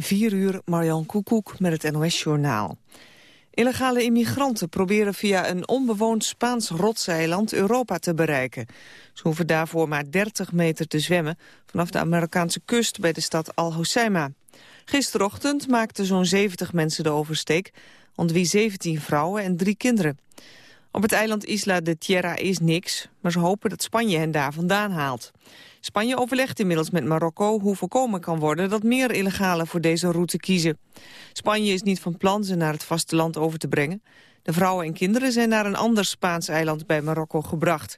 4 uur, Marjan Koekoek met het NOS-journaal. Illegale immigranten proberen via een onbewoond Spaans rotseiland Europa te bereiken. Ze hoeven daarvoor maar 30 meter te zwemmen vanaf de Amerikaanse kust bij de stad Al Hoceima. Gisterochtend maakten zo'n 70 mensen de oversteek, onder wie 17 vrouwen en drie kinderen. Op het eiland Isla de Tierra is niks, maar ze hopen dat Spanje hen daar vandaan haalt. Spanje overlegt inmiddels met Marokko hoe voorkomen kan worden dat meer illegalen voor deze route kiezen. Spanje is niet van plan ze naar het vasteland over te brengen. De vrouwen en kinderen zijn naar een ander Spaans eiland bij Marokko gebracht.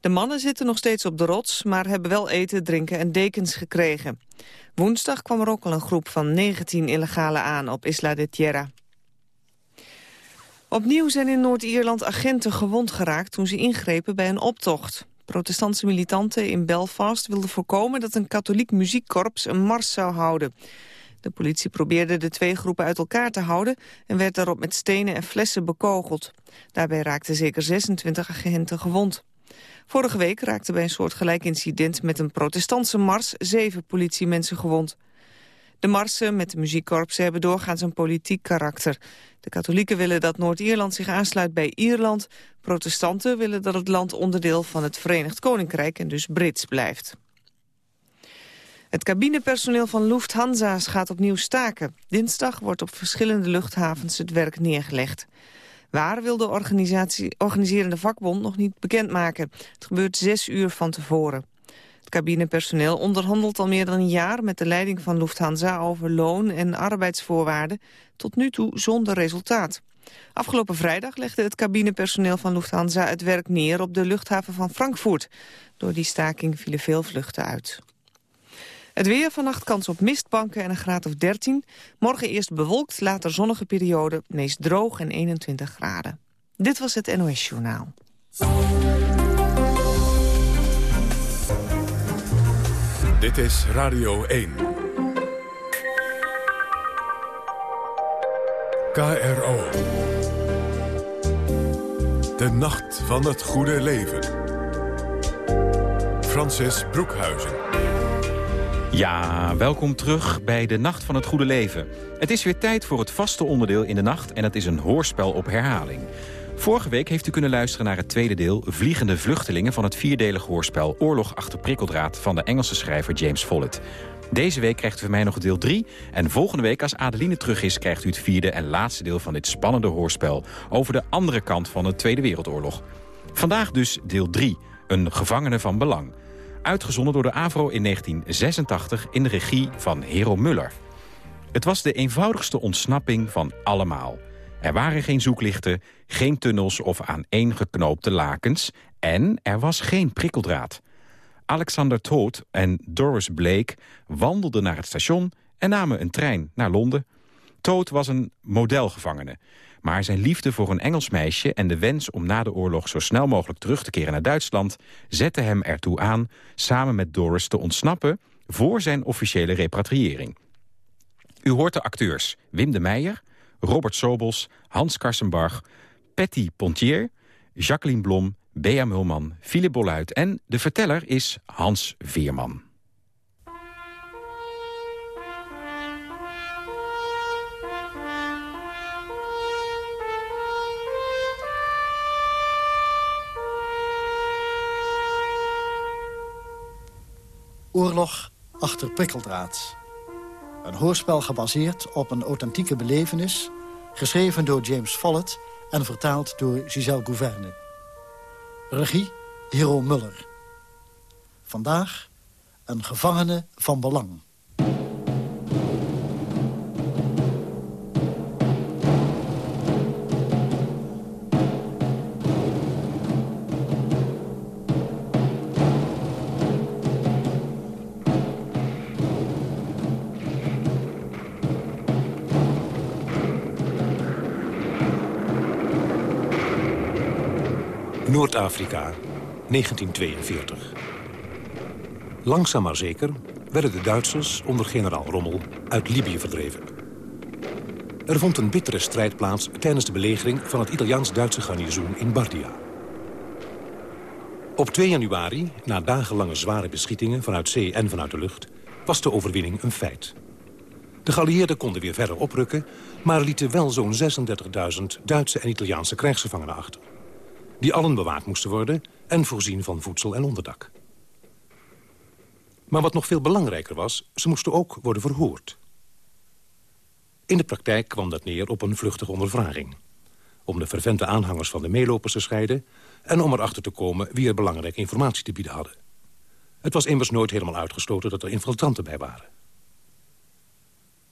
De mannen zitten nog steeds op de rots, maar hebben wel eten, drinken en dekens gekregen. Woensdag kwam er ook al een groep van 19 illegalen aan op Isla de Tierra. Opnieuw zijn in Noord-Ierland agenten gewond geraakt toen ze ingrepen bij een optocht. Protestantse militanten in Belfast wilden voorkomen dat een katholiek muziekkorps een mars zou houden. De politie probeerde de twee groepen uit elkaar te houden en werd daarop met stenen en flessen bekogeld. Daarbij raakten zeker 26 agenten gewond. Vorige week raakten bij een soortgelijk incident met een protestantse mars zeven politiemensen gewond. De marsen met de muziekkorpsen hebben doorgaans een politiek karakter. De katholieken willen dat Noord-Ierland zich aansluit bij Ierland. Protestanten willen dat het land onderdeel van het Verenigd Koninkrijk en dus Brits blijft. Het cabinepersoneel van Lufthansa gaat opnieuw staken. Dinsdag wordt op verschillende luchthavens het werk neergelegd. Waar wil de organiserende vakbond nog niet bekendmaken. Het gebeurt zes uur van tevoren. Cabinepersoneel onderhandelt al meer dan een jaar met de leiding van Lufthansa over loon en arbeidsvoorwaarden, tot nu toe zonder resultaat. Afgelopen vrijdag legde het cabinepersoneel van Lufthansa het werk neer op de luchthaven van Frankfurt. Door die staking vielen veel vluchten uit. Het weer vannacht kans op mistbanken en een graad of 13. Morgen eerst bewolkt, later zonnige periode, meest droog en 21 graden. Dit was het NOS Journaal. Dit is Radio 1. KRO. De Nacht van het Goede Leven. Francis Broekhuizen. Ja, welkom terug bij de Nacht van het Goede Leven. Het is weer tijd voor het vaste onderdeel in de nacht... en dat is een hoorspel op herhaling. Vorige week heeft u kunnen luisteren naar het tweede deel... Vliegende Vluchtelingen van het vierdelige hoorspel... Oorlog achter prikkeldraad van de Engelse schrijver James Follett. Deze week krijgt u van mij nog deel 3. En volgende week, als Adeline terug is... krijgt u het vierde en laatste deel van dit spannende hoorspel... over de andere kant van de Tweede Wereldoorlog. Vandaag dus deel 3, een gevangene van belang. Uitgezonden door de AVRO in 1986 in de regie van Hero Muller. Het was de eenvoudigste ontsnapping van allemaal... Er waren geen zoeklichten, geen tunnels of aaneengeknoopte lakens... en er was geen prikkeldraad. Alexander Toot en Doris Blake wandelden naar het station... en namen een trein naar Londen. Toot was een modelgevangene. Maar zijn liefde voor een Engels meisje en de wens om na de oorlog zo snel mogelijk terug te keren naar Duitsland... zette hem ertoe aan samen met Doris te ontsnappen voor zijn officiële repatriëring. U hoort de acteurs Wim de Meijer, Robert Sobels, Hans Karsenbarg, Patty Pontier, Jacqueline Blom, Bea Mulman, Philip Bolluit en de verteller is Hans Veerman. Oorlog achter prikkeldraad. Een hoorspel gebaseerd op een authentieke belevenis... geschreven door James Follett en vertaald door Giselle Gouverne. Regie Hero Muller. Vandaag een gevangene van belang. Noord-Afrika, 1942. Langzaam maar zeker werden de Duitsers onder generaal Rommel uit Libië verdreven. Er vond een bittere strijd plaats tijdens de belegering van het Italiaans-Duitse garnizoen in Bardia. Op 2 januari, na dagenlange zware beschietingen vanuit zee en vanuit de lucht, was de overwinning een feit. De geallieerden konden weer verder oprukken... maar lieten wel zo'n 36.000 Duitse en Italiaanse krijgsgevangenen achter. Die allen bewaakt moesten worden en voorzien van voedsel en onderdak. Maar wat nog veel belangrijker was, ze moesten ook worden verhoord. In de praktijk kwam dat neer op een vluchtige ondervraging. Om de fervente aanhangers van de meelopers te scheiden... en om erachter te komen wie er belangrijke informatie te bieden hadden. Het was immers nooit helemaal uitgesloten dat er infiltranten bij waren.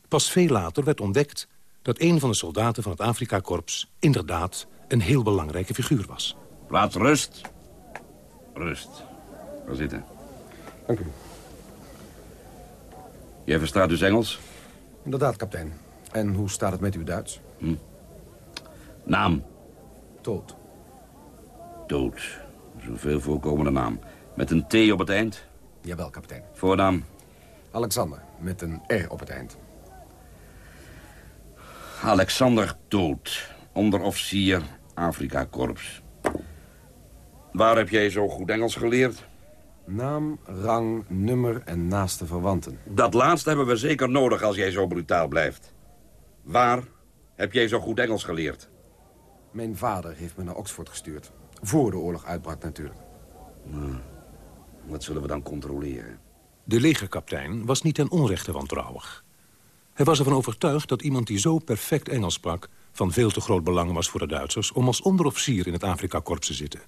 Pas veel later werd ontdekt dat een van de soldaten van het Afrika-korps... inderdaad een heel belangrijke figuur was. Plaats rust. Rust. Ga zitten. Dank u. Jij verstaat dus Engels? Inderdaad, kapitein. En hoe staat het met uw Duits? Naam. Dood. Dood. Zoveel voorkomende naam. Met een T op het eind. Jawel, kapitein. Voornaam. Alexander, met een R op het eind. Alexander Dood. Onderofficier Afrika-korps. Waar heb jij zo goed Engels geleerd? Naam, rang, nummer en naaste verwanten. Dat laatste hebben we zeker nodig als jij zo brutaal blijft. Waar heb jij zo goed Engels geleerd? Mijn vader heeft me naar Oxford gestuurd. Voor de oorlog uitbrak natuurlijk. Wat zullen we dan controleren? De legerkaptein was niet ten onrechte wantrouwig. Hij was ervan overtuigd dat iemand die zo perfect Engels sprak... van veel te groot belang was voor de Duitsers... om als onderofficier in het Afrika-korps te zitten.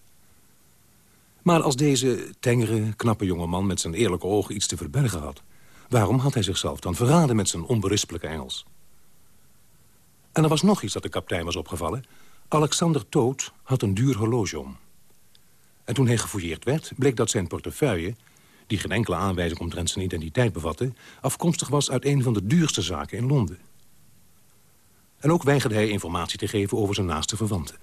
Maar als deze tengere, knappe jongeman met zijn eerlijke ogen iets te verbergen had... waarom had hij zichzelf dan verraden met zijn onberispelijke Engels? En er was nog iets dat de kapitein was opgevallen. Alexander Toot had een duur horloge om. En toen hij gefouilleerd werd, bleek dat zijn portefeuille... die geen enkele aanwijzing omtrent zijn identiteit bevatte... afkomstig was uit een van de duurste zaken in Londen. En ook weigerde hij informatie te geven over zijn naaste verwanten.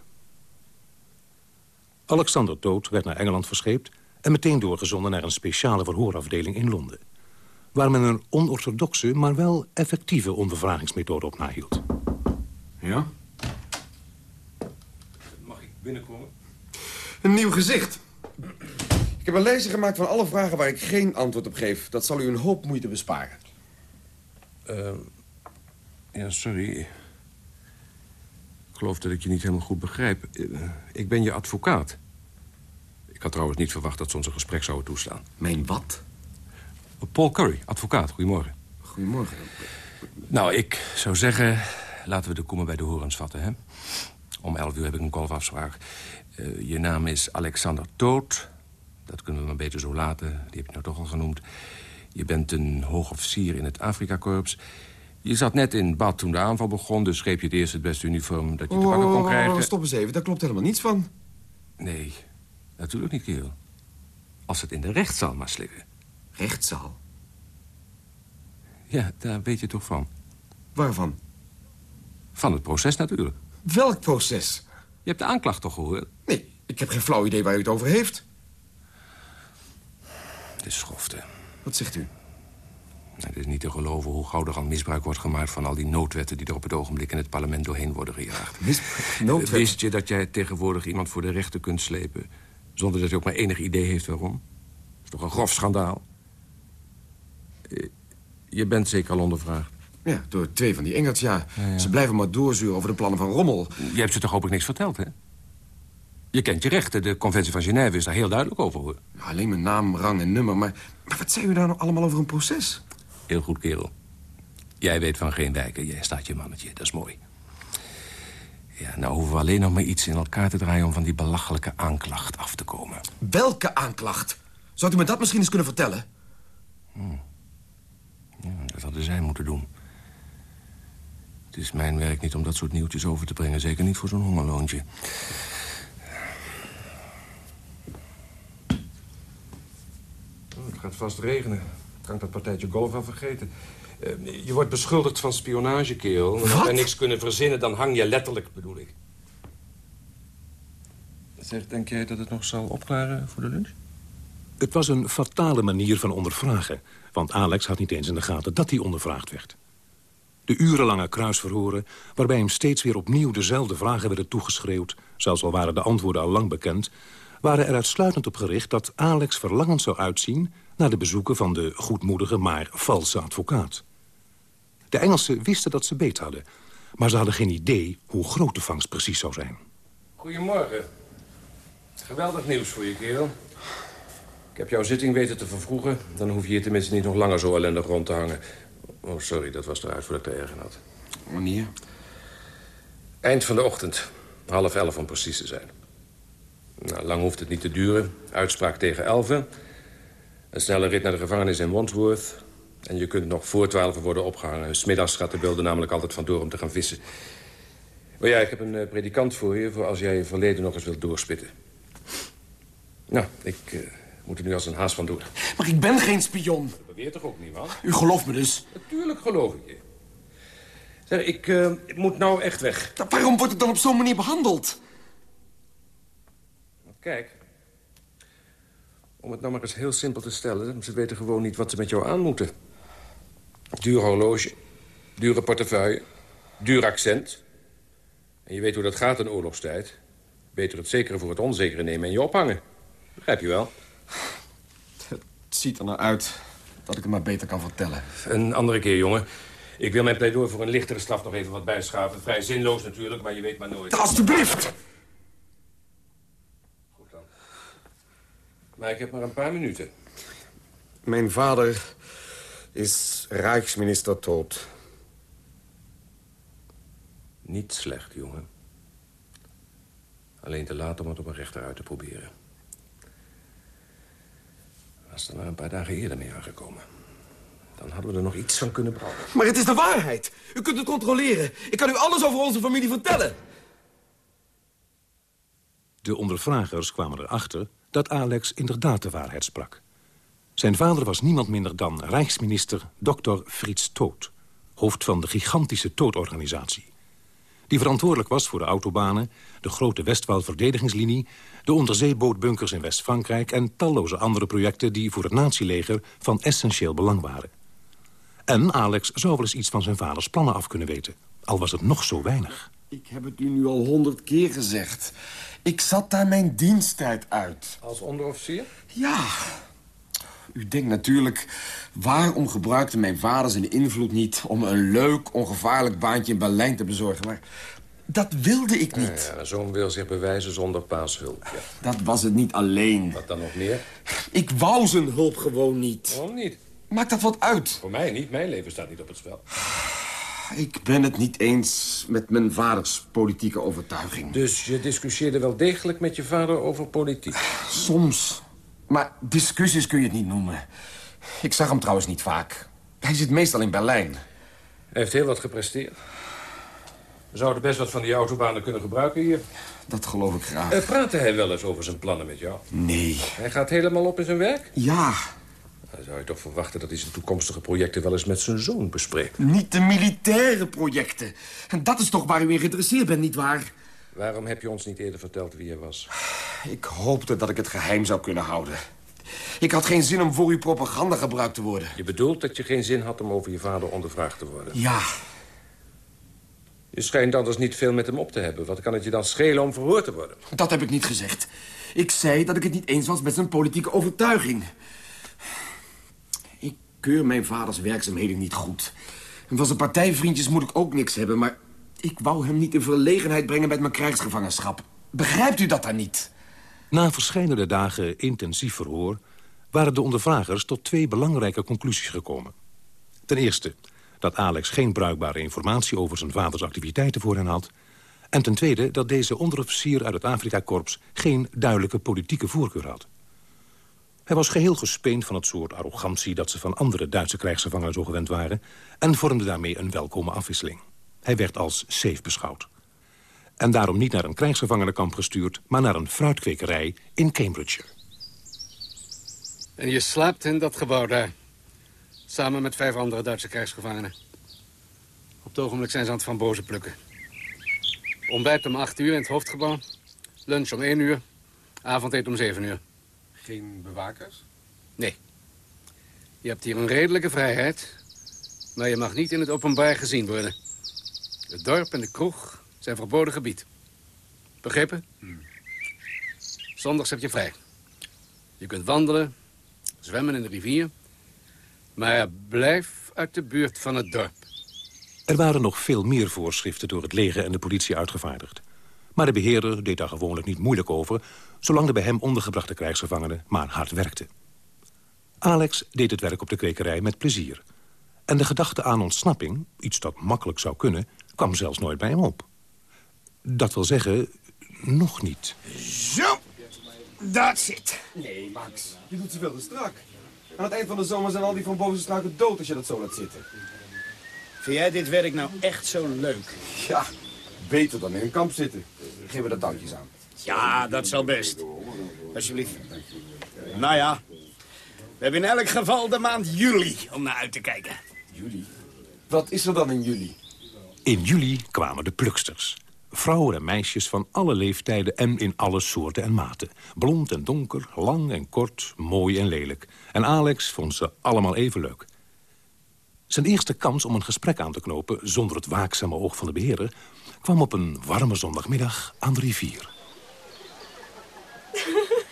Alexander Toot werd naar Engeland verscheept... en meteen doorgezonden naar een speciale verhoorafdeling in Londen... waar men een onorthodoxe, maar wel effectieve ondervragingsmethode op nahield. Ja? Mag ik binnenkomen? Een nieuw gezicht. Ik heb een lijstje gemaakt van alle vragen waar ik geen antwoord op geef. Dat zal u een hoop moeite besparen. Ehm, ja, sorry. Ik geloof dat ik je niet helemaal goed begrijp. Eh, ik ben je advocaat. Ik had trouwens niet verwacht dat ze ons een gesprek zouden toestaan. Mijn wat? Paul Curry, advocaat. Goedemorgen. Goedemorgen. Nou, ik zou zeggen... laten we de komen bij de horens vatten, hè? Om elf uur heb ik een golfafspraak. Eh, je naam is Alexander Toot. Dat kunnen we maar beter zo laten. Die heb je nou toch al genoemd. Je bent een hoogofficier in het Afrika-korps. Je zat net in bad toen de aanval begon... dus greep je het eerst het beste uniform dat je te pakken kon krijgen. Oh, stop eens even, daar klopt helemaal niets van. Nee, natuurlijk niet, kerel. Als het in de rechtszaal maar slikken. Rechtszaal? Ja, daar weet je toch van. Waarvan? Van het proces natuurlijk. Welk proces? Je hebt de aanklacht toch gehoord? Nee, ik heb geen flauw idee waar u het over heeft. Het is schofte. Wat zegt u? Het is niet te geloven hoe gauw er al misbruik wordt gemaakt... van al die noodwetten die er op het ogenblik in het parlement doorheen worden gejaagd. Noodwetten? Wist je dat jij tegenwoordig iemand voor de rechter kunt slepen... zonder dat hij ook maar enig idee heeft waarom? Dat is toch een grof schandaal? Eh, Je bent zeker al ondervraagd. Ja, door twee van die Engelts, ja. Ze blijven maar doorzuren over de plannen van Rommel. Je hebt ze toch hopelijk niks verteld, hè? Je kent je rechten. De conventie van Genève is daar heel duidelijk over, hoor. Alleen mijn naam, rang en nummer, maar... Maar wat zei u daar nou allemaal over een proces? Heel goed, kerel. Jij weet van geen wijken. Jij staat je mannetje. Dat is mooi. Ja, nou hoeven we alleen nog maar iets in elkaar te draaien... om van die belachelijke aanklacht af te komen. Welke aanklacht? Zou u me dat misschien eens kunnen vertellen? Ja, dat hadden zij moeten doen. Het is mijn werk niet om dat soort nieuwtjes over te brengen. Zeker niet voor zo'n hongerloontje. Oh, het gaat vast regenen. Kan ik dat partijtje golf wel vergeten. Eh, je wordt beschuldigd van spionage, kerel. En als wij niks kunnen verzinnen, dan hang je letterlijk, bedoel ik. Zeg, denk jij dat het nog zal opklaren voor de lunch? Het was een fatale manier van ondervragen. Want Alex had niet eens in de gaten dat hij ondervraagd werd. De urenlange kruisverhoren, waarbij hem steeds weer opnieuw dezelfde vragen werden toegeschreeuwd... zelfs al waren de antwoorden al lang bekend... waren er uitsluitend op gericht dat Alex verlangend zou uitzien... naar de bezoeken van de goedmoedige, maar valse advocaat. De Engelsen wisten dat ze beet hadden. Maar ze hadden geen idee hoe groot de vangst precies zou zijn. Goedemorgen. Geweldig nieuws voor je, kerel. Ik heb jouw zitting weten te vervroegen. Dan hoef je hier tenminste niet nog langer zo ellendig rond te hangen. Oh, sorry, dat was eruit voordat ik er erg had. Wanneer? Eind van de ochtend. Half elf om precies te zijn. Nou, lang hoeft het niet te duren. Uitspraak tegen elfen. Een snelle rit naar de gevangenis in Wandsworth. En je kunt nog voor twaalf worden opgehangen. Smiddags gaat de beelden namelijk altijd vandoor om te gaan vissen. Maar ja, ik heb een eh, predikant voor je... voor als jij je verleden nog eens wilt doorspitten. Nou, ik eh, moet er nu als een haas van doen. Maar ik ben geen spion. Dat beweert toch ook niet, man? U gelooft me dus. Natuurlijk geloof ik je. Zeg, ik, eh, ik moet nou echt weg. Waarom wordt het dan op zo'n manier behandeld? Kijk. Om het nou maar eens heel simpel te stellen... ze weten gewoon niet wat ze met jou aan moeten. Duur horloge, dure portefeuille, duur accent. En je weet hoe dat gaat in oorlogstijd. Beter het zekere voor het onzekere nemen en je ophangen. Begrijp je wel? Het ziet er nou uit dat ik het maar beter kan vertellen. Een andere keer, jongen. Ik wil mijn pleidooi voor een lichtere straf nog even wat bijschaven. Vrij zinloos natuurlijk, maar je weet maar nooit. Alsjeblieft! Goed dan. Maar ik heb maar een paar minuten. Mijn vader is Rijksminister Toot. Niet slecht, jongen. Alleen te laat om het op een rechter uit te proberen. Was er maar een paar dagen eerder mee aangekomen. Dan hadden we er nog iets van kunnen brouwen. Maar het is de waarheid. U kunt het controleren. Ik kan u alles over onze familie vertellen. De ondervragers kwamen erachter dat Alex inderdaad de waarheid sprak. Zijn vader was niemand minder dan Rijksminister Dr. Frits Toot... hoofd van de gigantische Toot-organisatie. Die verantwoordelijk was voor de autobanen, de grote Westwal-verdedigingslinie... de onderzeebootbunkers in West-Frankrijk... en talloze andere projecten die voor het natieleger van essentieel belang waren. En Alex zou wel eens iets van zijn vaders plannen af kunnen weten. Al was het nog zo weinig. Ik heb het u nu al honderd keer gezegd. Ik zat daar mijn diensttijd uit. Als onderofficier? Ja. U denkt natuurlijk, waarom gebruikte mijn vader zijn invloed niet... om een leuk, ongevaarlijk baantje in Berlijn te bezorgen? Maar dat wilde ik niet. Ja, zo'n wil zich bewijzen zonder paashulp. Ja. Dat was het niet alleen. Wat dan nog meer? Ik wou zijn hulp gewoon niet. Waarom niet? Maakt dat wat uit? Voor mij niet. Mijn leven staat niet op het spel. Ik ben het niet eens met mijn vaders politieke overtuiging. Dus je discussieerde wel degelijk met je vader over politiek? Soms. Maar discussies kun je het niet noemen. Ik zag hem trouwens niet vaak. Hij zit meestal in Berlijn. Hij heeft heel wat gepresteerd. We zouden best wat van die autobanen kunnen gebruiken hier. Dat geloof ik graag. Uh, praatte hij wel eens over zijn plannen met jou? Nee. Hij gaat helemaal op in zijn werk? Ja. Dan zou je toch verwachten dat hij zijn toekomstige projecten wel eens met zijn zoon bespreekt. Niet de militaire projecten. En dat is toch waar u in geïnteresseerd bent, nietwaar? Waarom heb je ons niet eerder verteld wie hij was? Ik hoopte dat ik het geheim zou kunnen houden. Ik had geen zin om voor uw propaganda gebruikt te worden. Je bedoelt dat je geen zin had om over je vader ondervraagd te worden? Ja. Je schijnt anders niet veel met hem op te hebben. Wat kan het je dan schelen om verhoord te worden? Dat heb ik niet gezegd. Ik zei dat ik het niet eens was met zijn politieke overtuiging. Keur mijn vaders werkzaamheden niet goed. En van zijn partijvriendjes moet ik ook niks hebben, maar... ik wou hem niet in verlegenheid brengen met mijn krijgsgevangenschap. Begrijpt u dat dan niet? Na verschillende dagen intensief verhoor... waren de ondervragers tot twee belangrijke conclusies gekomen. Ten eerste dat Alex geen bruikbare informatie over zijn vaders activiteiten voor hen had... en ten tweede dat deze onderofficier uit het Afrika-korps... geen duidelijke politieke voorkeur had. Hij was geheel gespeend van het soort arrogantie... dat ze van andere Duitse krijgsgevangenen zo gewend waren... en vormde daarmee een welkome afwisseling. Hij werd als safe beschouwd. En daarom niet naar een krijgsgevangenenkamp gestuurd... maar naar een fruitkwekerij in Cambridge. En je slaapt in dat gebouw daar. Samen met vijf andere Duitse krijgsgevangenen. Op het ogenblik zijn ze aan het van boze plukken. Ontbijt om acht uur in het hoofdgebouw. Lunch om één uur. Avondeten om zeven uur. Geen bewakers? Nee. Je hebt hier een redelijke vrijheid. Maar je mag niet in het openbaar gezien worden. Het dorp en de kroeg zijn verboden gebied. Begrepen? Hmm. Zondags heb je vrij. Je kunt wandelen, zwemmen in de rivier... maar blijf uit de buurt van het dorp. Er waren nog veel meer voorschriften door het leger en de politie uitgevaardigd. Maar de beheerder deed daar gewoonlijk niet moeilijk over... zolang de bij hem ondergebrachte krijgsgevangenen maar hard werkten. Alex deed het werk op de kwekerij met plezier. En de gedachte aan ontsnapping, iets dat makkelijk zou kunnen... kwam zelfs nooit bij hem op. Dat wil zeggen, nog niet. Zo, dat zit. Nee, Max. Je doet zoveel te strak. Aan het eind van de zomer zijn al die van bovenste struiken dood als je dat zo laat zitten. Vind jij dit werk nou echt zo leuk? Ja, beter dan in een kamp zitten. Geef we de touwtjes aan. Ja, dat zal best. Alsjeblieft. Nou ja, we hebben in elk geval de maand juli om naar uit te kijken. Juli? Wat is er dan in juli? In juli kwamen de pluksters. Vrouwen en meisjes van alle leeftijden en in alle soorten en maten. Blond en donker, lang en kort, mooi en lelijk. En Alex vond ze allemaal even leuk. Zijn eerste kans om een gesprek aan te knopen... zonder het waakzame oog van de beheerder... kwam op een warme zondagmiddag aan de rivier.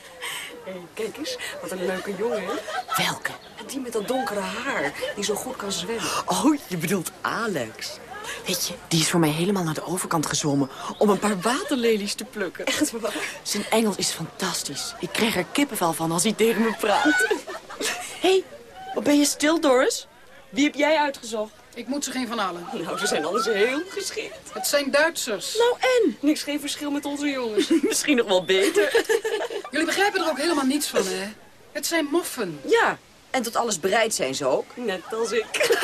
Hey, kijk eens, wat een leuke jongen. Welke? Die met dat donkere haar, die zo goed kan zwemmen. Oh, je bedoelt Alex. Weet je, die is voor mij helemaal naar de overkant gezwommen... om een paar waterlelies te plukken. Echt waar? Zijn Engels is fantastisch. Ik krijg er kippenvel van als hij tegen me praat. Hé, hey, wat ben je stil, Doris? Wie heb jij uitgezocht? Ik moet ze geen van allen. Nou, we zijn alles heel geschikt. Het zijn Duitsers. Nou en? Niks geen verschil met onze jongens. Misschien nog wel beter. Jullie begrijpen er ook helemaal niets van, hè? Het zijn moffen. Ja, en tot alles bereid zijn ze ook. Net als ik.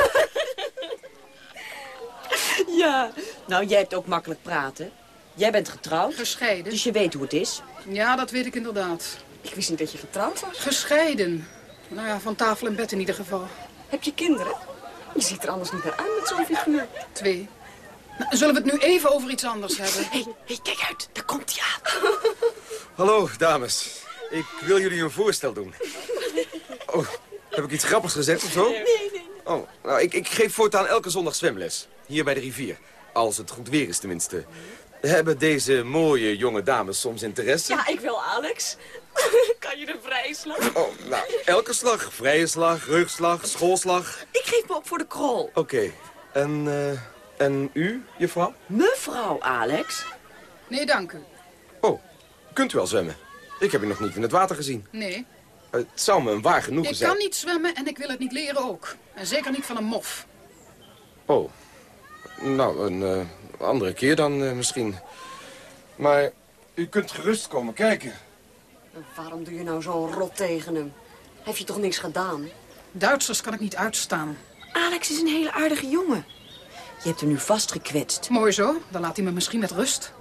ja, nou, jij hebt ook makkelijk praten. Jij bent getrouwd. Gescheiden. Dus je weet hoe het is. Ja, dat weet ik inderdaad. Ik wist niet dat je getrouwd was. Gescheiden. Nou ja, van tafel en bed in ieder geval. Heb je kinderen? Je ziet er anders niet naar uit met zo'n figuur. Twee. Nou, zullen we het nu even over iets anders hebben? Hé, hey, hey, kijk uit. Daar komt hij aan. Hallo, dames. Ik wil jullie een voorstel doen. Oh, heb ik iets grappigs gezegd of zo? Nee, nee. Oh, nou, ik, ik geef voortaan elke zondag zwemles. Hier bij de rivier. Als het goed weer is tenminste. Hebben deze mooie jonge dames soms interesse? Ja, ik wil Alex. kan je de vrije slag? Oh, nou, elke slag. Vrije slag, rugslag, schoolslag. Ik geef me op voor de krol. Oké. En, eh, en u, juffrouw? Mevrouw Alex? Nee, dank u. Oh, kunt u wel zwemmen? Ik heb u nog niet in het water gezien. Nee. Het zou me een waar genoegen Ik zijn. kan niet zwemmen en ik wil het niet leren ook. En zeker niet van een mof. Oh. Nou, een eh, andere keer dan eh, misschien. Maar u kunt gerust komen kijken. Waarom doe je nou zo rot tegen hem? Heb je toch niks gedaan? Duitsers kan ik niet uitstaan. Alex is een hele aardige jongen. Je hebt hem nu vastgekwetst. Mooi zo, dan laat hij me misschien met rust.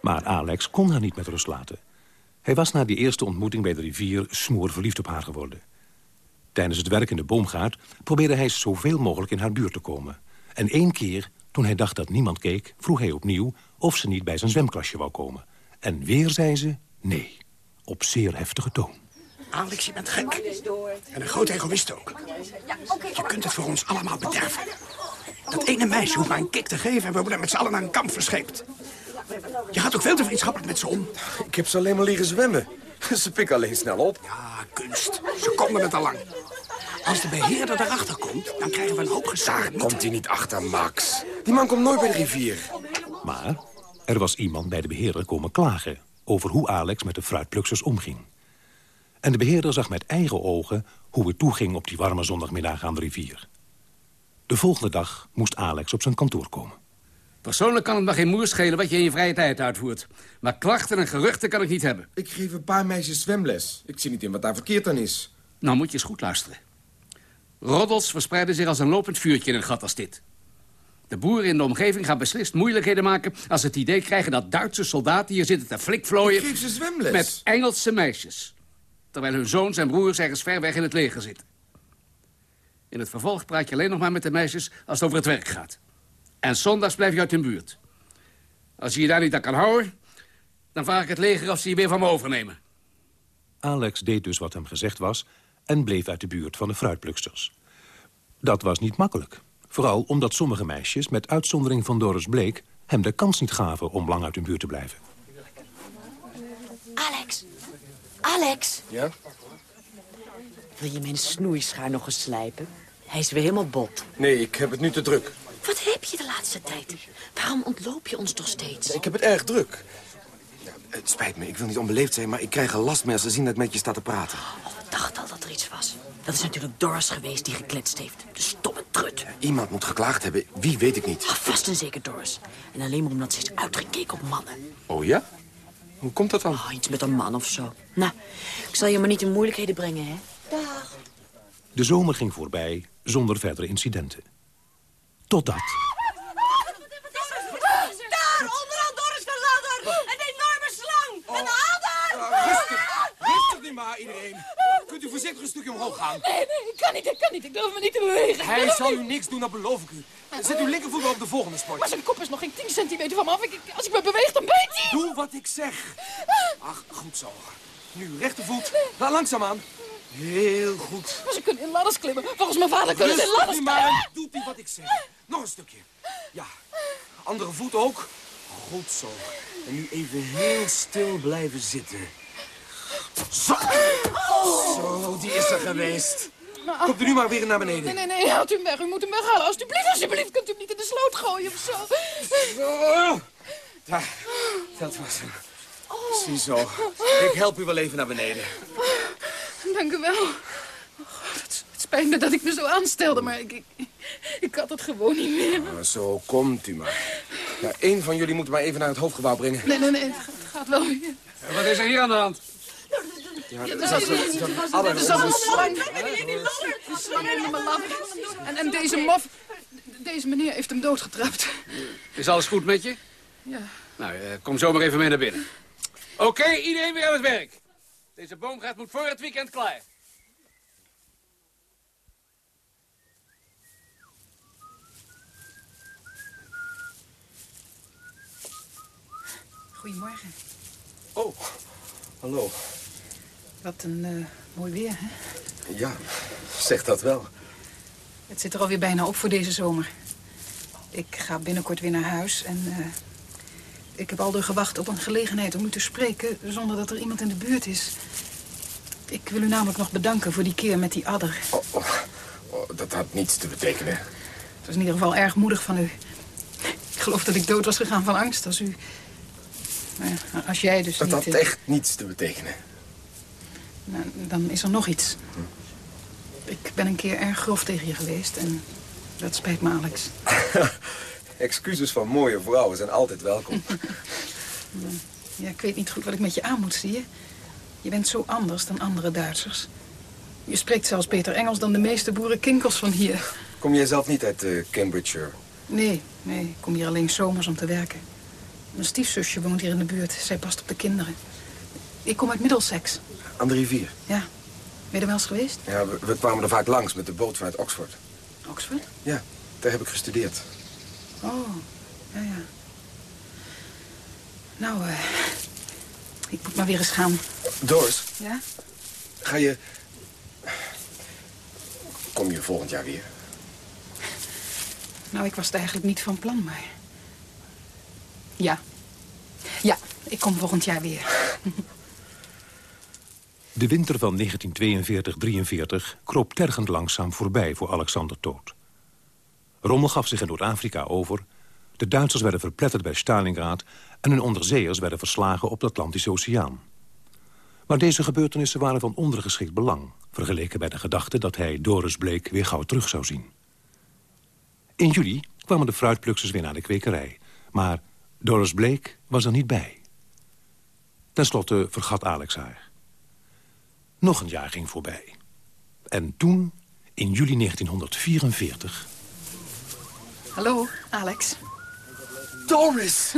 Maar Alex kon haar niet met rust laten. Hij was na die eerste ontmoeting bij de rivier smoor verliefd op haar geworden. Tijdens het werk in de boomgaard probeerde hij zoveel mogelijk in haar buurt te komen. En één keer, toen hij dacht dat niemand keek, vroeg hij opnieuw of ze niet bij zijn zwemklasje wou komen. En weer zei ze nee, op zeer heftige toon. Alex, je bent gek. En een groot egoïst ook. Je kunt het voor ons allemaal bederven. Dat ene meisje hoeft maar een kick te geven... en we worden met z'n allen naar een kamp verscheept. Je gaat ook veel te vriendschappelijk met ze om. Ik heb ze alleen maar leren zwemmen. Ze pikken alleen snel op. Ja, kunst. Ze konden het al lang. Als de beheerder erachter komt, dan krijgen we een hoop gezaagd. Komt hij niet achter, Max? Die man komt nooit bij de rivier. Maar er was iemand bij de beheerder komen klagen... over hoe Alex met de fruitpluksers omging. En de beheerder zag met eigen ogen hoe het toeging op die warme zondagmiddag aan de rivier. De volgende dag moest Alex op zijn kantoor komen. Persoonlijk kan het me geen moer schelen wat je in je vrije tijd uitvoert. Maar klachten en geruchten kan ik niet hebben. Ik geef een paar meisjes zwemles. Ik zie niet in wat daar verkeerd aan is. Nou moet je eens goed luisteren. Roddels verspreiden zich als een lopend vuurtje in een gat als dit. De boeren in de omgeving gaan beslist moeilijkheden maken... als ze het idee krijgen dat Duitse soldaten hier zitten te flikvlooien... Ik geef ze zwemles. Met Engelse meisjes. Terwijl hun zoons en broers ergens ver weg in het leger zitten. In het vervolg praat je alleen nog maar met de meisjes als het over het werk gaat. En zondags blijf je uit hun buurt. Als je je daar niet aan kan houden... dan vraag ik het leger of ze je weer van me overnemen. Alex deed dus wat hem gezegd was... en bleef uit de buurt van de fruitpluksters. Dat was niet makkelijk. Vooral omdat sommige meisjes, met uitzondering van Doris Bleek... hem de kans niet gaven om lang uit hun buurt te blijven. Alex. Alex. Ja? Wil je mijn snoeischaar nog eens slijpen? Hij is weer helemaal bot. Nee, ik heb het nu te druk. Wat heb je de laatste tijd? Waarom ontloop je ons toch steeds? Ik heb het erg druk. Ja, het spijt me, ik wil niet onbeleefd zijn, maar ik krijg er last mee als ze zien dat ik met je sta te praten. Oh, dacht al dat er iets was. Dat is natuurlijk Doris geweest die gekletst heeft. De stomme trut. Iemand moet geklaagd hebben. Wie weet ik niet. Ach, vast en zeker Doris. En alleen maar omdat ze is uitgekeken op mannen. Oh ja? Hoe komt dat dan? Oh, iets met een man of zo. Nou, ik zal je maar niet in moeilijkheden brengen, hè? Dag. De zomer ging voorbij zonder verdere incidenten. Totdat... Daar, onderaan Doris van Ladder! Een enorme slang! Een adder! Rustig, rustig nu maar, iedereen. Kunt u omhoog gaan? Nee, nee, ik kan niet, ik kan niet. Ik durf me niet te bewegen. Hij zal u niks doen, dat beloof ik u. Zet uw linkervoet op de volgende sport. Maar zijn kop is nog geen 10 centimeter van me af. Ik, als ik me beweeg, dan bijt hij. Doe wat ik zeg. Ach, goed zo. Nu, rechtervoet. Laat langzaam aan. Heel goed. Maar ze kunnen in ladders klimmen. Volgens mijn vader kunnen ze in ladders klimmen. maar en doet u wat ik zeg. Nog een stukje. Ja. Andere voet ook. Goed zo. En nu even heel stil blijven zitten. Zo. Zo, die is er geweest. Komt u nu maar weer naar beneden. Nee, nee, nee, houd u hem weg. U moet hem weghalen. Alsjeblieft, alsjeblieft. Kunt u hem niet in de sloot gooien of zo? Zo. Daar, dat was hem. Ziezo. Ik help u wel even naar beneden. Dank u wel. Oh, God, het, het spijt me dat ik me zo aanstelde, maar ik, ik, ik had het gewoon niet meer. Nou, zo komt u maar. Ja, Eén van jullie moet maar even naar het hoofdgebouw brengen. Nee, nee, nee, het gaat, het gaat wel weer. Wat is er hier aan de hand? Ja, dat is allemaal een slang. Slang in mijn lamp. En, en deze mof, deze meneer heeft hem doodgetrapt. Is alles goed met je? Ja. Nou, eh, kom zo maar even mee naar binnen. Oké, iedereen weer aan het werk. Deze boomgaard moet voor het weekend klaar. Goedemorgen. Oh, hallo. Wat een eh, mooi weer, hè? Ja, zeg dat wel. Het zit er alweer bijna op voor deze zomer. Ik ga binnenkort weer naar huis en eh, ik heb al door gewacht op een gelegenheid om u te spreken zonder dat er iemand in de buurt is. Ik wil u namelijk nog bedanken voor die keer met die adder. Oh, oh, oh, dat had niets te betekenen. Het was in ieder geval erg moedig van u. Ik geloof dat ik dood was gegaan van angst als u... Maar ja, als jij dus Dat niet... had eh, echt niets te betekenen. Nou, dan is er nog iets. Ik ben een keer erg grof tegen je geweest en dat spijt me, Alex. Excuses van mooie vrouwen zijn altijd welkom. Ja, ik weet niet goed wat ik met je aan moet, zie je? Je bent zo anders dan andere Duitsers. Je spreekt zelfs beter Engels dan de meeste boerenkinkels van hier. Kom jij zelf niet uit eh, Cambridgeshire? Nee, nee, ik kom hier alleen zomers om te werken. Mijn stiefzusje woont hier in de buurt. Zij past op de kinderen. Ik kom uit Middlesex. Aan de rivier. Ja. Ben je er wel eens geweest? Ja, we, we kwamen er vaak langs met de boot vanuit Oxford. Oxford? Ja, daar heb ik gestudeerd. Oh, ja, ja. Nou, eh... ik moet maar weer eens gaan. Doris, Ja? ga je... Kom je volgend jaar weer? Nou, ik was het eigenlijk niet van plan, maar... Ja. Ja, ik kom volgend jaar weer. De winter van 1942-43 kroop tergend langzaam voorbij voor Alexander Toot. Rommel gaf zich in Noord-Afrika over. De Duitsers werden verpletterd bij Stalingrad... en hun onderzeeërs werden verslagen op de Atlantische Oceaan. Maar deze gebeurtenissen waren van ondergeschikt belang... vergeleken bij de gedachte dat hij Doris Bleek weer gauw terug zou zien. In juli kwamen de fruitpluksers weer naar de kwekerij. Maar Doris Bleek was er niet bij. Ten slotte vergat Alex haar. Nog een jaar ging voorbij. En toen, in juli 1944... Hallo, Alex. Doris!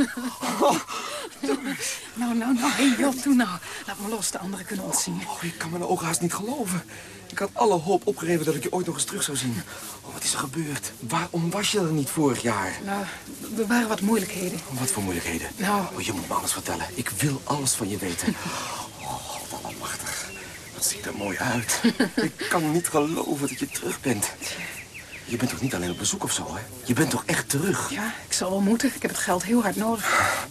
Nou, nou, nou, hey, joh, doe nou. Laat me los, de anderen kunnen ons zien. Oh, ik kan mijn ogen haast niet geloven. Ik had alle hoop opgegeven dat ik je ooit nog eens terug zou zien. Oh, wat is er gebeurd? Waarom was je er niet vorig jaar? Nou, er waren wat moeilijkheden. Wat voor moeilijkheden? Nou. Oh, je moet me alles vertellen. Ik wil alles van je weten. Oh, wat zie je er mooi uit. ik kan niet geloven dat je terug bent. Je bent toch niet alleen op bezoek of zo, hè? Je bent toch echt terug? Ja, ik zal wel moeten. Ik heb het geld heel hard nodig.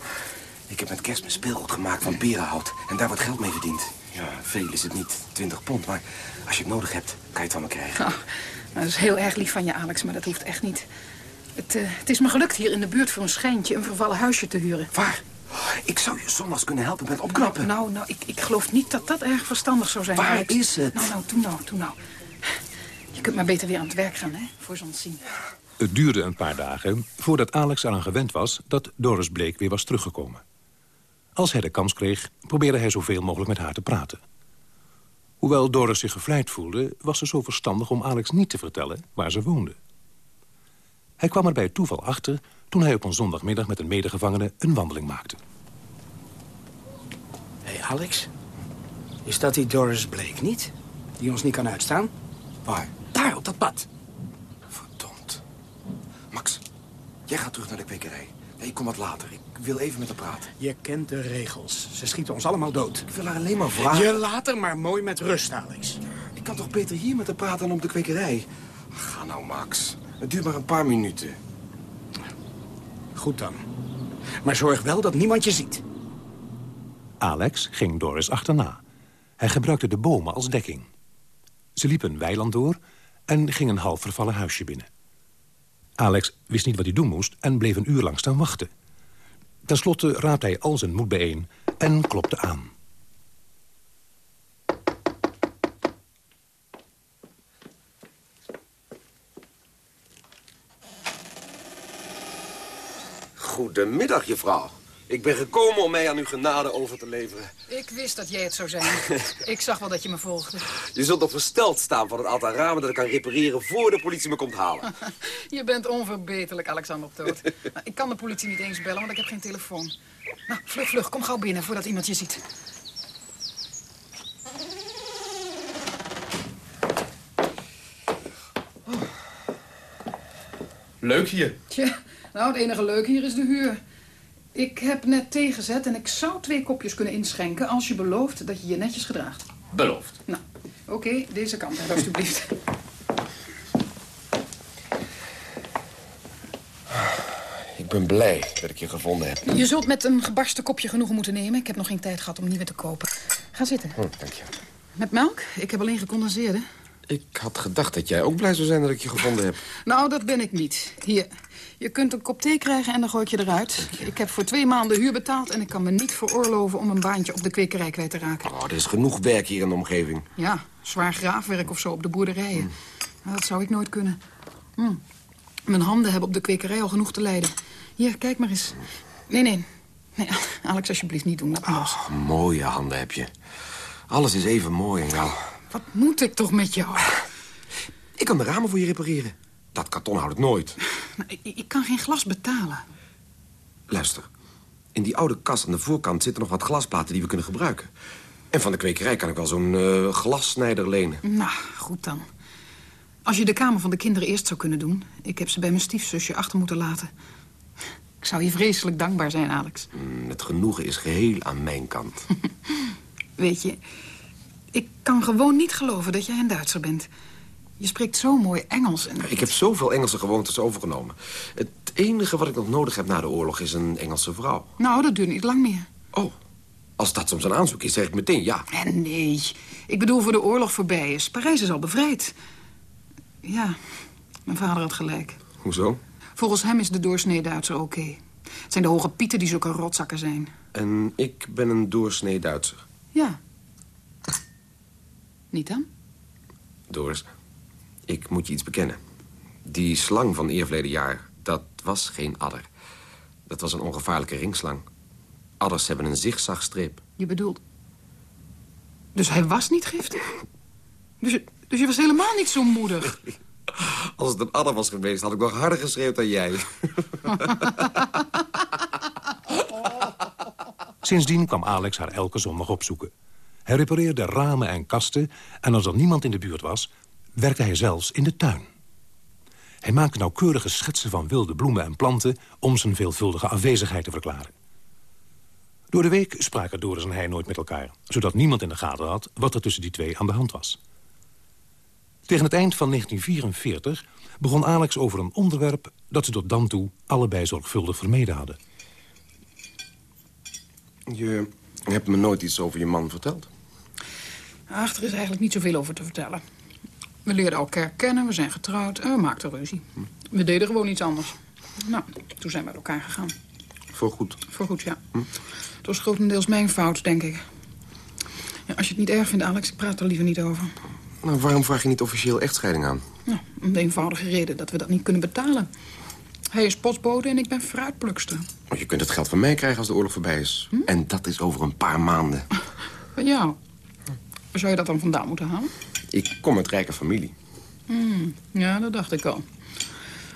Ik heb met kerst mijn speelgoed gemaakt van berenhout. En daar wordt geld mee verdiend. Ja, veel is het niet, 20 pond. Maar als je het nodig hebt, kan je het van me krijgen. Nou, dat is heel erg lief van je, Alex, maar dat hoeft echt niet. Het, eh, het is me gelukt hier in de buurt voor een schijntje een vervallen huisje te huren. Waar? Ik zou je zondags kunnen helpen met opknappen. Nou, nou, ik, ik geloof niet dat dat erg verstandig zou zijn. Waar Alex. is het? Nou, nou, doe nou, doe nou. Je kunt maar beter weer aan het werk gaan, hè, voor zo'n zien. Het duurde een paar dagen voordat Alex eraan gewend was... dat Doris Blake weer was teruggekomen. Als hij de kans kreeg, probeerde hij zoveel mogelijk met haar te praten. Hoewel Doris zich gevleid voelde, was ze zo verstandig om Alex niet te vertellen waar ze woonde. Hij kwam er bij toeval achter toen hij op een zondagmiddag met een medegevangene een wandeling maakte. Hé, hey Alex. Is dat die Doris Blake niet? Die ons niet kan uitstaan? Waar? Daar, op dat pad. Verdomd. Max, jij gaat terug naar de kwekerij. Nee, ik kom wat later. Ik wil even met haar praten. Je kent de regels. Ze schieten ons allemaal dood. Ik wil haar alleen maar vragen. Je laat er maar mooi met rust, Alex. Ik kan toch beter hier met haar praten dan op de kwekerij? Ga nou, Max. Het duurt maar een paar minuten. Goed dan. Maar zorg wel dat niemand je ziet. Alex ging Doris achterna. Hij gebruikte de bomen als dekking. Ze liep een weiland door en ging een half vervallen huisje binnen. Alex wist niet wat hij doen moest en bleef een uur lang staan wachten. Ten slotte raapte hij al zijn moed bijeen en klopte aan. Goedemiddag, juffrouw. Ik ben gekomen om mij aan uw genade over te leveren. Ik wist dat jij het zou zijn. ik zag wel dat je me volgde. Je zult nog versteld staan van het aantal ramen dat ik kan repareren... voor de politie me komt halen. Je bent onverbeterlijk, Alexander Toot. nou, ik kan de politie niet eens bellen, want ik heb geen telefoon. Nou, vlug, vlug, kom gauw binnen voordat iemand je ziet. Leuk hier. Tja, nou, het enige leuke hier is de huur. Ik heb net thee gezet en ik zou twee kopjes kunnen inschenken... als je belooft dat je je netjes gedraagt. Beloofd. Nou, oké, deze kant uit, alstublieft. Ik ben blij dat ik je gevonden heb. Je zult met een gebarsten kopje genoegen moeten nemen. Ik heb nog geen tijd gehad om nieuwe te kopen. Ga zitten. Hm, dank je. Met melk? Ik heb alleen gecondenseerde. Ik had gedacht dat jij ook blij zou zijn dat ik je gevonden heb. Nou, dat ben ik niet. Hier, je kunt een kop thee krijgen en dan gooi ik je eruit. Ik heb voor twee maanden huur betaald... en ik kan me niet veroorloven om een baantje op de kwekerij kwijt te raken. Oh, er is genoeg werk hier in de omgeving. Ja, zwaar graafwerk of zo op de boerderijen. Nou, dat zou ik nooit kunnen. Hm. Mijn handen hebben op de kwekerij al genoeg te lijden. Hier, kijk maar eens. Nee, nee. nee Alex, alsjeblieft niet doen. Me los. Oh, mooie handen heb je. Alles is even mooi aan jou. Wat moet ik toch met jou? Ik kan de ramen voor je repareren. Dat karton houdt het nooit. Ik, ik kan geen glas betalen. Luister. In die oude kast aan de voorkant zitten nog wat glasplaten die we kunnen gebruiken. En van de kwekerij kan ik wel zo'n uh, glassnijder lenen. Nou, goed dan. Als je de kamer van de kinderen eerst zou kunnen doen... ik heb ze bij mijn stiefzusje achter moeten laten. Ik zou je vreselijk dankbaar zijn, Alex. Mm, het genoegen is geheel aan mijn kant. Weet je, ik kan gewoon niet geloven dat jij een Duitser bent. Je spreekt zo mooi Engels. En... Ik heb zoveel Engelse gewoontes overgenomen. Het enige wat ik nog nodig heb na de oorlog is een Engelse vrouw. Nou, dat duurt niet lang meer. Oh, als dat soms een aanzoek is, zeg ik meteen ja. Eh, nee, ik bedoel voor de oorlog voorbij is. Parijs is al bevrijd. Ja, mijn vader had gelijk. Hoezo? Volgens hem is de doorsnee Duitser oké. Het zijn de hoge pieten die zulke rotzakken zijn. En ik ben een doorsnee Duitser. Ja. Niet dan? Doris, ik moet je iets bekennen. Die slang van eerverleden jaar, dat was geen adder. Dat was een ongevaarlijke ringslang. Adders hebben een zigzagstreep. Je bedoelt... Dus hij was niet giftig? Dus, je- dus je was helemaal niet zo moedig? Als het een adder was geweest, had ik nog harder geschreeuwd dan jij. Sindsdien kwam Alex haar elke zondag opzoeken. Hij repareerde ramen en kasten en als er niemand in de buurt was... werkte hij zelfs in de tuin. Hij maakte nauwkeurige schetsen van wilde bloemen en planten... om zijn veelvuldige afwezigheid te verklaren. Door de week spraken Doris en hij nooit met elkaar... zodat niemand in de gaten had wat er tussen die twee aan de hand was. Tegen het eind van 1944 begon Alex over een onderwerp... dat ze tot dan toe allebei zorgvuldig vermeden hadden. Je hebt me nooit iets over je man verteld. Ach, er is eigenlijk niet zoveel over te vertellen. We leerden elkaar kennen, we zijn getrouwd en we maakten ruzie. We deden gewoon iets anders. Nou, toen zijn we uit elkaar gegaan. Voorgoed. Voorgoed, ja. Het was grotendeels mijn fout, denk ik. Ja, als je het niet erg vindt, Alex, ik praat er liever niet over. Nou, waarom vraag je niet officieel echtscheiding aan? Nou, om de eenvoudige reden dat we dat niet kunnen betalen. Hij is postbode en ik ben fruitplukster. Oh, je kunt het geld van mij krijgen als de oorlog voorbij is. En dat is over een paar maanden. Van jou. Waar zou je dat dan vandaan moeten halen? Ik kom uit rijke familie. Hmm, ja, dat dacht ik al.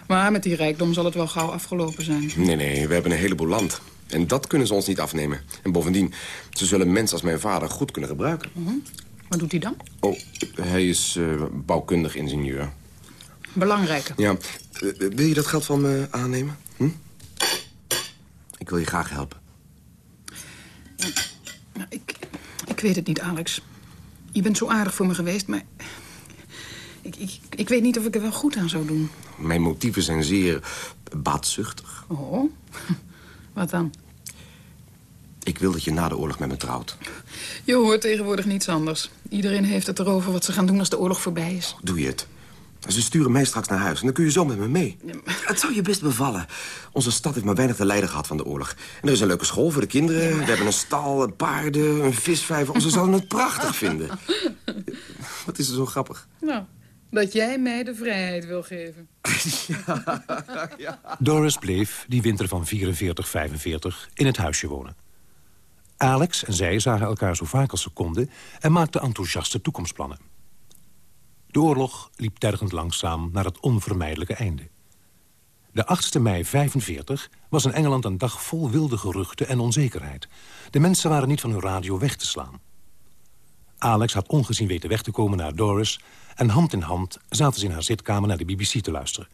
Maar met die rijkdom zal het wel gauw afgelopen zijn. Nee, nee, we hebben een heleboel land. En dat kunnen ze ons niet afnemen. En bovendien, ze zullen mensen als mijn vader goed kunnen gebruiken. Mhm. Wat doet hij dan? Oh, hij is eh, bouwkundig ingenieur. Belangrijke. Ja, eh, wil je dat geld van me aannemen? Hm? Ik wil je graag helpen. Nou, ik, ik weet het niet, Alex. Je bent zo aardig voor me geweest, maar... Ik, ik, ik weet niet of ik er wel goed aan zou doen. Mijn motieven zijn zeer baatzuchtig. Oh, wat dan? Ik wil dat je na de oorlog met me trouwt. Je hoort tegenwoordig niets anders. Iedereen heeft het erover wat ze gaan doen als de oorlog voorbij is. Doe je het? Ze sturen mij straks naar huis en dan kun je zo met me mee. Het zou je best bevallen. Onze stad heeft maar weinig te lijden gehad van de oorlog. En er is een leuke school voor de kinderen. We hebben een stal, paarden, een visvijver. Ze zouden het prachtig vinden. Wat is er zo grappig? Nou, dat jij mij de vrijheid wil geven. Doris bleef, die winter van 44-45, in het huisje wonen. Alex en zij zagen elkaar zo vaak als ze konden... en maakten enthousiaste toekomstplannen. De oorlog liep tergend langzaam naar het onvermijdelijke einde. De 8e mei 45 was in Engeland een dag vol wilde geruchten en onzekerheid. De mensen waren niet van hun radio weg te slaan. Alex had ongezien weten weg te komen naar Doris... en hand in hand zaten ze in haar zitkamer naar de BBC te luisteren.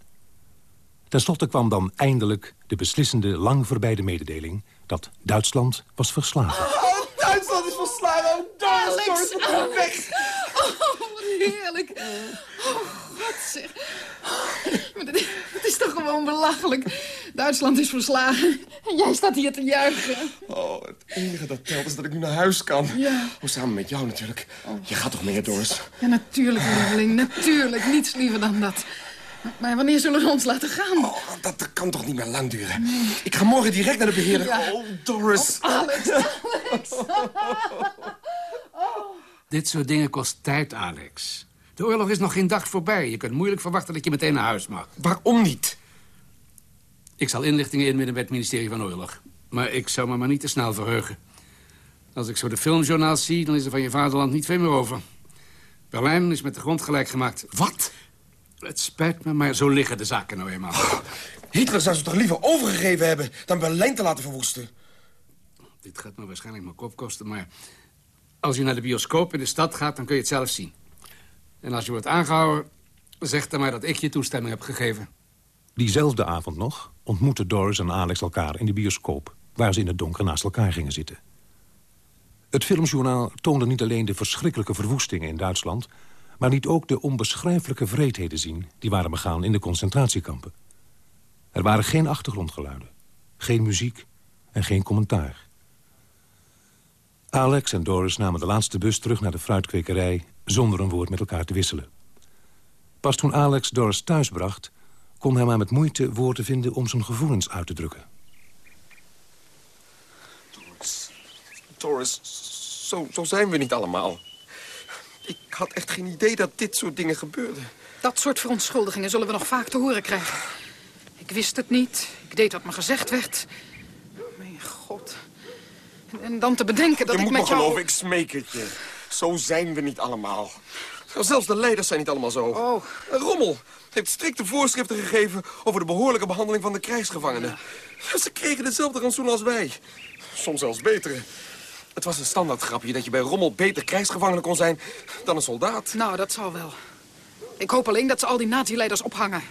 Ten slotte kwam dan eindelijk de beslissende lang voorbije mededeling... dat Duitsland was verslagen. Oh, Duitsland is verslagen! Oh, Doris, Alex. Doris, weg! Oh, heerlijk. Oh, wat zeg. Dit- Het is toch gewoon belachelijk. Duitsland is verslagen. En jij staat hier te juichen. Oh, het enige dat telt is dat ik nu naar huis kan. Ja. Oh, samen met jou natuurlijk. Je gaat toch mee, Doris? Ja, natuurlijk, lieveling. Natuurlijk. Niets liever dan dat. Maar wanneer zullen we ons laten gaan? Oh, dat kan toch niet meer lang duren? Ik ga morgen direct naar de beheerder. Ja. Oh, Doris. Alex, Alex. Dit soort dingen kost tijd, Alex. De oorlog is nog geen dag voorbij. Je kunt moeilijk verwachten dat je meteen naar huis mag. Waarom niet? Ik zal inlichtingen inwinnen bij het ministerie van Oorlog. Maar ik zou me maar niet te snel verheugen. Als ik zo de filmjournaals zie, dan is er van je vaderland niet veel meer over. Berlijn is met de grond gelijk gemaakt. Wat? Het spijt me, maar zo liggen de zaken nou eenmaal. Hitler zou ze toch liever overgegeven hebben dan Berlijn te laten verwoesten? Dit gaat me waarschijnlijk mijn kop kosten, maar... als je naar de bioscoop in de stad gaat, dan kun je het zelf zien. En als je wordt aangehouden, zeg dan maar dat ik je toestemming heb gegeven. Diezelfde avond nog ontmoetten Doris en Alex elkaar in de bioscoop... waar ze in het donker naast elkaar gingen zitten. Het filmjournaal toonde niet alleen de verschrikkelijke verwoestingen in Duitsland... maar liet ook de onbeschrijfelijke vreedheden zien... die waren begaan in de concentratiekampen. Er waren geen achtergrondgeluiden, geen muziek en geen commentaar. Alex en Doris namen de laatste bus terug naar de fruitkwekerij... zonder een woord met elkaar te wisselen. Pas toen Alex Doris thuis bracht... kon hij maar met moeite woorden vinden om zijn gevoelens uit te drukken. Doris, Doris, zo, zo zijn we niet allemaal. Ik had echt geen idee dat dit soort dingen gebeurden. Dat soort verontschuldigingen zullen we nog vaak te horen krijgen. Ik wist het niet. Ik deed wat me gezegd werd. Mijn god. En, dan te bedenken dat je ik moet met me jou... geloven, ik smeek het je. Zo zijn we niet allemaal. Zelfs de leiders zijn niet allemaal zo. Oh. Rommel heeft strikte voorschriften gegeven... over de behoorlijke behandeling van de krijgsgevangenen. Ze kregen dezelfde rantsoen als wij. Soms zelfs betere. Het was een standaard grapje dat je bij Rommel beter krijgsgevangene kon zijn dan een soldaat. Nou, dat zal wel. Ik hoop alleen dat ze al die nazi-leiders ophangen.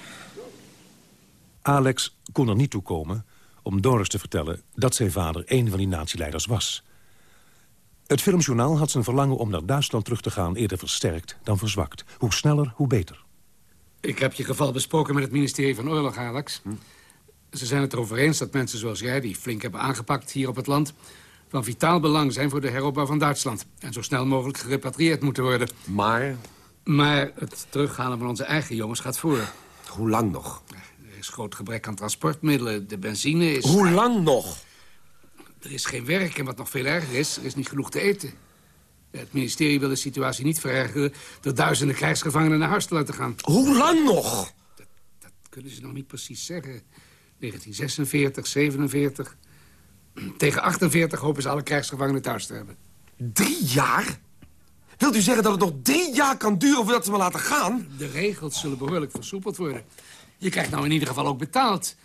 Alex kon er niet toe komen om Doris te vertellen... dat zijn vader een van die nazileiders was. Het filmjournaal had zijn verlangen om naar Duitsland terug te gaan... eerder versterkt dan verzwakt. Hoe sneller, hoe beter. Ik heb je geval besproken met het ministerie van Oorlog, Alex. Ze zijn het erover eens dat mensen zoals jij, die flink hebben aangepakt hier op het land... van vitaal belang zijn voor de heropbouw van Duitsland. En zo snel mogelijk gerepatrieerd moeten worden. Maar? Maar het terughalen van onze eigen jongens gaat voor. Hoe lang nog? Is groot gebrek aan transportmiddelen. De benzine is... Hoe lang nog? Er is geen werk en wat nog veel erger is, er is niet genoeg te eten. Het ministerie wil de situatie niet verergeren... door duizenden krijgsgevangenen naar huis te laten gaan. Hoe lang nog? Dat, dat kunnen ze nog niet precies zeggen. 1946, 47... Tegen 48 hopen ze alle krijgsgevangenen thuis te hebben. Drie jaar? Wilt u zeggen dat het nog drie jaar kan duren voordat ze me laten gaan? De regels zullen behoorlijk versoepeld worden. Je krijgt nou in ieder geval ook betaald.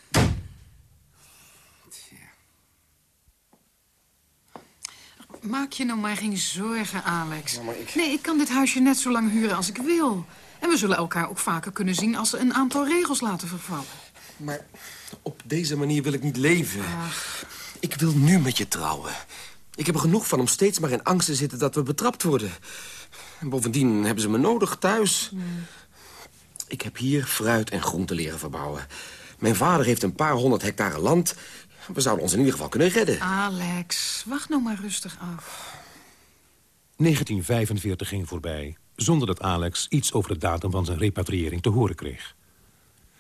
Maak je nou maar geen zorgen, Alex. Nee, ik kan dit huisje net zo lang huren als ik wil. En we zullen elkaar ook vaker kunnen zien als ze een aantal regels laten vervallen. Maar op deze manier wil ik niet leven. Ik wil nu met je trouwen. Ik heb er genoeg van om steeds maar in angst te zitten dat we betrapt worden. En bovendien hebben ze me nodig thuis. Ik heb hier fruit en groenten leren verbouwen. Mijn vader heeft een paar honderd hectare land. We zouden ons in ieder geval kunnen redden. Alex, wacht nou maar rustig af. 1945 ging voorbij, zonder dat Alex iets over de datum van zijn repatriëring te horen kreeg.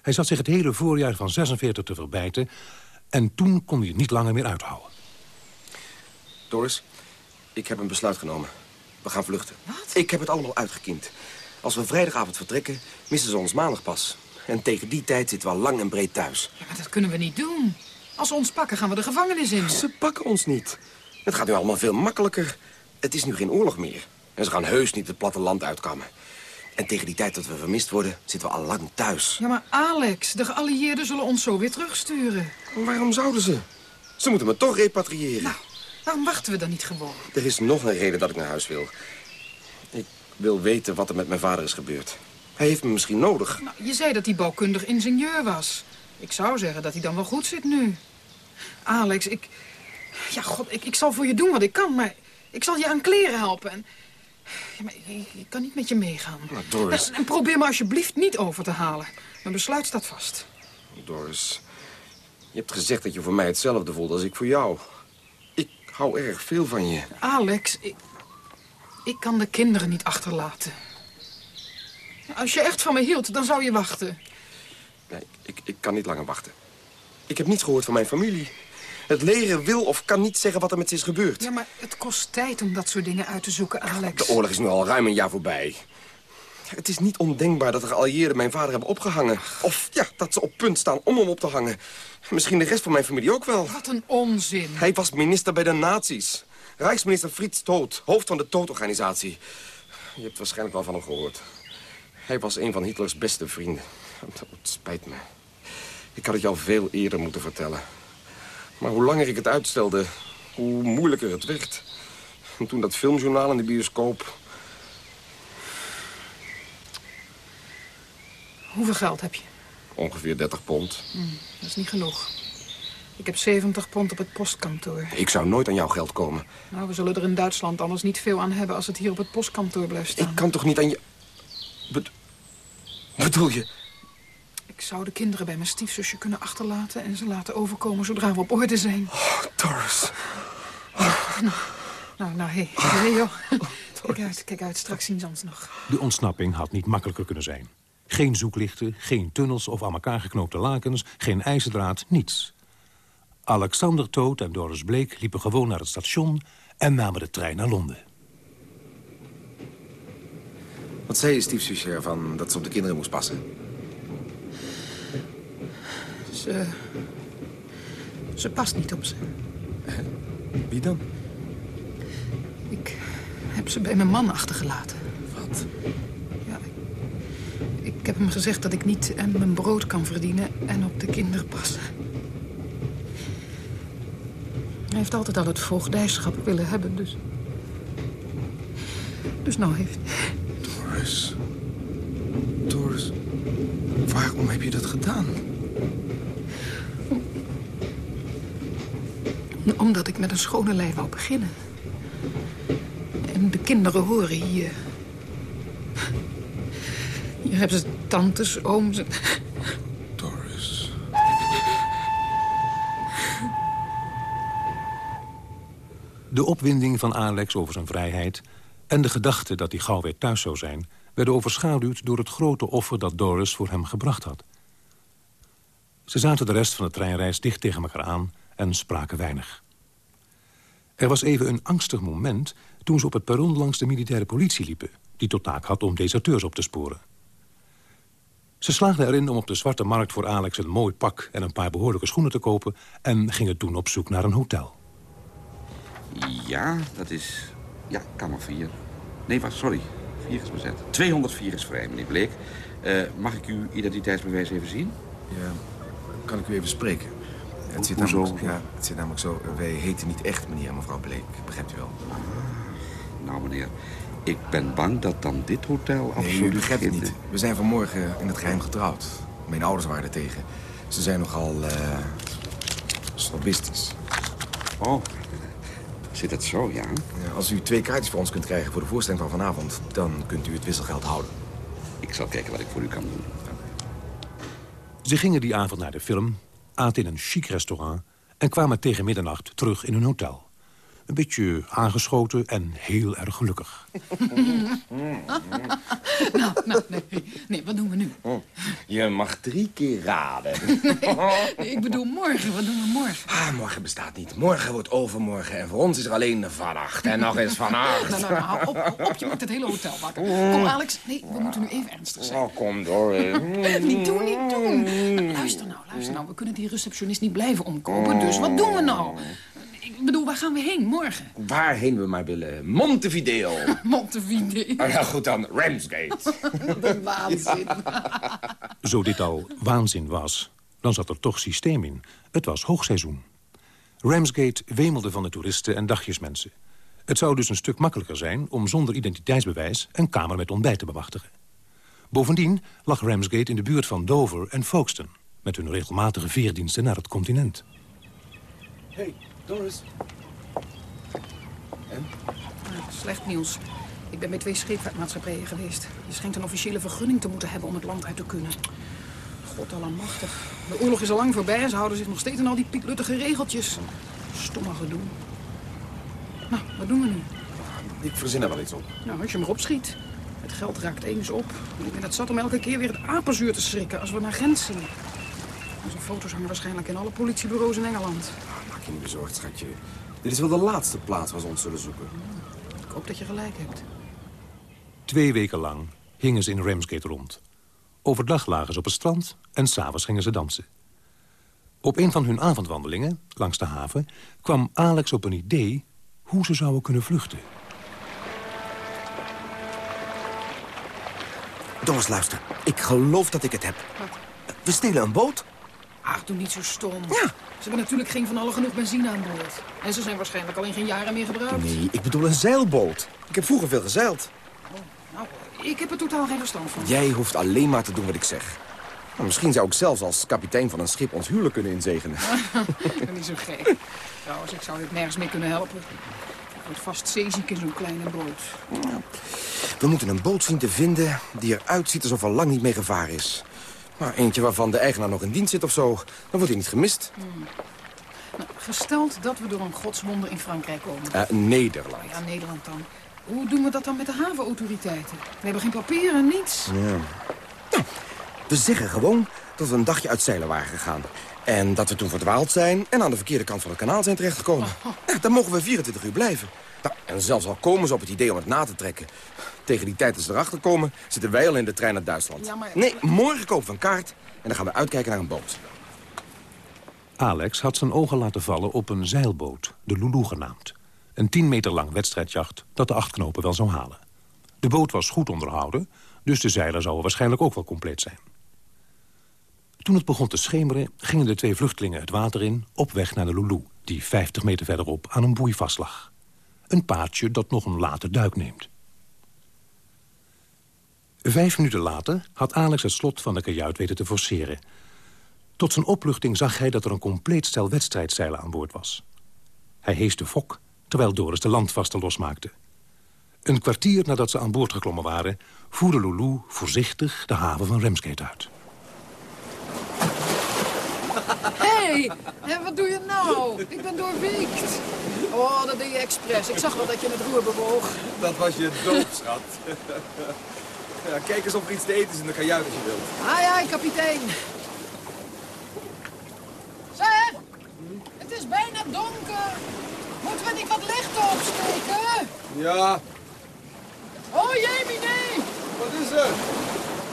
Hij zat zich het hele voorjaar van 46 te verbijten... en toen kon hij het niet langer meer uithouden. Doris, ik heb een besluit genomen. We gaan vluchten. Wat? Ik heb het allemaal uitgekiend. Als we vrijdagavond vertrekken, missen ze ons maandag pas. En tegen die tijd zitten we al lang en breed thuis. Ja, maar dat kunnen we niet doen. Als ze ons pakken, gaan we de gevangenis in. Ze pakken ons niet. Het gaat nu allemaal veel makkelijker. Het is nu geen oorlog meer. En ze gaan heus niet het platteland uitkammen. En tegen die tijd dat we vermist worden, zitten we al lang thuis. Ja, maar Alex, de geallieerden zullen ons zo weer terugsturen. Waarom zouden ze? Ze moeten me toch repatriëren. Nou, waarom wachten we dan niet gewoon? Er is nog een reden dat ik naar huis wil. Ik wil weten wat er met mijn vader is gebeurd. Hij heeft me misschien nodig. Nou, je zei dat hij bouwkundig ingenieur was. Ik zou zeggen dat hij dan wel goed zit nu. Alex, ik... Ja, god, ik, ik zal voor je doen wat ik kan, maar ik zal je aan kleren helpen. En... Ja, maar ik, ik kan niet met je meegaan. Maar Doris... En, en probeer me alsjeblieft niet over te halen. Mijn besluit staat vast. Doris, je hebt gezegd dat je voor mij hetzelfde voelt als ik voor jou. Ik hou erg veel van je. Alex, ik, ik kan de kinderen niet achterlaten. Als je echt van me hield, dan zou je wachten. Nee, ik, ik kan niet langer wachten. Ik heb niets gehoord van mijn familie. Het leger wil of kan niet zeggen wat er met ze is gebeurd. Ja, maar het kost tijd om dat soort dingen uit te zoeken, Alex. De oorlog is nu al ruim een jaar voorbij. Het is niet ondenkbaar dat de geallieerden mijn vader hebben opgehangen. Of ja, dat ze op punt staan om hem op te hangen. Misschien de rest van mijn familie ook wel. Wat een onzin. Hij was minister bij de nazi's. Rijksminister Frits Toot, hoofd van de Toot-organisatie. Je hebt waarschijnlijk wel van hem gehoord. Hij was een van Hitlers beste vrienden. Het spijt me. Ik had het al veel eerder moeten vertellen. Maar hoe langer ik het uitstelde, hoe moeilijker het werd. En toen dat filmjournaal in de bioscoop... Hoeveel geld heb je? Ongeveer 30 pond. Hm, dat is niet genoeg. Ik heb 70 pond op het postkantoor. Ik zou nooit aan jouw geld komen. Nou, we zullen er in Duitsland anders niet veel aan hebben... als het hier op het postkantoor blijft staan. Ik kan toch niet aan je... Bed... Bedoel je... Ik zou de kinderen bij mijn stiefzusje kunnen achterlaten... en ze laten overkomen zodra we op orde zijn. Oh, Doris. Nou, nou, nou, hé. Hey. Hey, joh. Kijk uit, kijk uit. Straks zien ze ons nog. De ontsnapping had niet makkelijker kunnen zijn. Geen zoeklichten, geen tunnels of aan elkaar geknoopte lakens... geen ijzerdraad, niets. Alexander Toot en Doris Bleek liepen gewoon naar het station... en namen de trein naar Londen. Wat zei je stiefzusje ervan dat ze op de kinderen moest passen? Ze... Ze past niet op ze. Wie dan? Ik heb ze bij mijn man achtergelaten. Wat? Ja, ik, ik heb hem gezegd dat ik niet en mijn brood kan verdienen en op de kinderen passen. Hij heeft altijd al het voogdijschap willen hebben, dus... Dus nou heeft... Doris. Doris. Waarom heb je dat gedaan? Omdat ik met een schone lei wou beginnen. En de kinderen horen hier. Hier hebben ze tantes, ooms en... Doris. De opwinding van Alex over zijn vrijheid... en de gedachte dat hij gauw weer thuis zou zijn... werden overschaduwd door het grote offer dat Doris voor hem gebracht had. Ze zaten de rest van de treinreis dicht tegen elkaar aan en spraken weinig. Er was even een angstig moment toen ze op het perron langs de militaire politie liepen... die tot taak had om deserteurs op te sporen. Ze slaagden erin om op de zwarte markt voor Alex een mooi pak... en een paar behoorlijke schoenen te kopen... en gingen toen op zoek naar een hotel. Ja, dat is... Ja, kamer 4. Nee, wacht, sorry. 4 is bezet. 204 is vrij, meneer Bleek. Eh, mag ik uw identiteitsbewijs even zien? Ja, kan ik u even spreken? Het zit, Hoezo? namelijk, ja, het zit namelijk zo, wij heten niet echt meneer en mevrouw Bleek, begrijpt u wel? Nou, meneer, ik ben bang dat dan dit hotel Nee, absoluut... u begrijpt het niet. We zijn vanmorgen in het geheim getrouwd. Mijn ouders waren er tegen. Ze zijn nogal eh snobistisch. Oh, zit het zo, ja? Ja, Als u twee kaartjes voor ons kunt krijgen voor de voorstelling van vanavond... dan kunt u het wisselgeld houden. Ik zal kijken wat ik voor u kan doen. Ze gingen die avond naar de film, aten in een chic restaurant... en kwamen tegen middernacht terug in hun hotel. Een beetje aangeschoten en heel erg gelukkig. nou, nou, nee. Nee, wat doen we nu? Je mag drie keer raden. Nee, ik bedoel morgen. Wat doen we morgen? Ah, morgen bestaat niet. Morgen wordt overmorgen. En voor ons is er alleen vannacht. En nog eens vannacht. Nou, nou, nou, op, je maakt het hele hotel wakker. Kom, Alex. Nee, we moeten nu even ernstig zijn. Oh, kom door. Niet doen, niet doen. Luister nou, luister nou. We kunnen die receptionist niet blijven omkopen. Dus wat doen we nou? Ik bedoel, waar gaan we heen morgen? Waarheen we maar willen. Montevideo. Montevideo. Ah, ja, goed dan. Ramsgate. De waanzin. Zo dit al waanzin was, dan zat er toch systeem in. Het was hoogseizoen. Ramsgate wemelde van de toeristen en dagjesmensen. Het zou dus een stuk makkelijker zijn om zonder identiteitsbewijs... een kamer met ontbijt te bemachtigen. Bovendien lag Ramsgate in de buurt van Dover en Folkestone... met hun regelmatige veerdiensten naar het continent. Hey, Doris. Slecht nieuws. Ik ben bij twee scheepvaartmaatschappijen geweest. Je schijnt een officiële vergunning te moeten hebben om het land uit te kunnen. God allemachtig. De oorlog is al lang voorbij en ze houden zich nog steeds aan al die pietluttige regeltjes. Stomme gedoe. Nou, wat doen we nu? Ik verzin er wel iets op. Nou, als je hem erop schiet. Het geld raakt eens op. En ik ben het zat om elke keer weer het apenzuur te schrikken als we naar Gent zien. Onze foto's hangen waarschijnlijk in alle politiebureaus in Engeland. Niet bezorgd, schatje. Dit is wel de laatste plaats waar ze ons zullen zoeken. Ik hoop dat je gelijk hebt. Twee weken lang hingen ze in Ramsgate rond. Overdag lagen ze op het strand en s'avonds gingen ze dansen. Op een van hun avondwandelingen, langs de haven... kwam Alex op een idee hoe ze zouden kunnen vluchten. Doris, luister. Ik geloof dat ik het heb. We stelen een boot. Ach, doe niet zo stom. Ja. Ze hebben natuurlijk geen van allen genoeg benzine aan boord. En ze zijn waarschijnlijk al in geen jaren meer gebruikt. Nee, ik bedoel een zeilboot. Ik heb vroeger veel gezeild. Nou, ik heb er totaal geen verstand van. Jij hoeft alleen maar te doen wat ik zeg. Nou, misschien zou ik zelfs als kapitein van een schip ons huwelijk kunnen inzegenen. ik ben niet zo gek. Trouwens, ik zou dit nergens mee kunnen helpen. Ik word vast zeeziek in zo'n kleine boot. We moeten een boot zien te vinden die eruit ziet alsof er lang niet meer gevaar is. Maar eentje waarvan de eigenaar nog in dienst zit of zo, dan wordt hij niet gemist. Hmm. Nou, gesteld dat we door een godswonder in Frankrijk komen. Eh, Nederland. Ja, Nederland dan. Hoe doen we dat dan met de havenautoriteiten? We hebben geen papieren, niets. Ja. Nou, we zeggen gewoon dat we een dagje uit zeilen waren gegaan. En dat we toen verdwaald zijn en aan de verkeerde kant van het kanaal zijn terechtgekomen. Ja, dan mogen we 24 uur blijven. Nou, en zelfs al komen ze op het idee om het na te trekken... tegen die tijd dat ze erachter komen, zitten wij al in de trein naar Duitsland. Ja, maar- Nee, morgen kopen we een kaart en dan gaan we uitkijken naar een boot. Alex had zijn ogen laten vallen op een zeilboot, de Lulu genaamd. Een 10 meter lang wedstrijdjacht dat de acht knopen wel zou halen. De boot was goed onderhouden, dus de zeilen zouden waarschijnlijk ook wel compleet zijn. Toen het begon te schemeren, gingen de twee vluchtelingen het water in... op weg naar de Lulu, die 50 meter verderop aan een boei vastlag. Een paardje dat nog een late duik neemt. Vijf minuten later had Alex het slot van de kajuit weten te forceren. Tot zijn opluchting zag hij dat er een compleet stel wedstrijdzeilen aan boord was. Hij hees de fok, terwijl Doris de landvaste losmaakte. Een kwartier nadat ze aan boord geklommen waren... voerde Lulu voorzichtig de haven van Ramsgate uit. Hé, hey, wat doe je nou? Ik ben doorweekt. Oh, dat deed je expres. Ik zag wel dat je het roer bewoog. Dat was je doopschat. ja, kijk eens of er iets te eten is in de kajuit als je wilt. Ai, ai, kapitein. weer donker. Moeten we niet wat licht opsteken? Ja, Oh jee, nee. wat is er?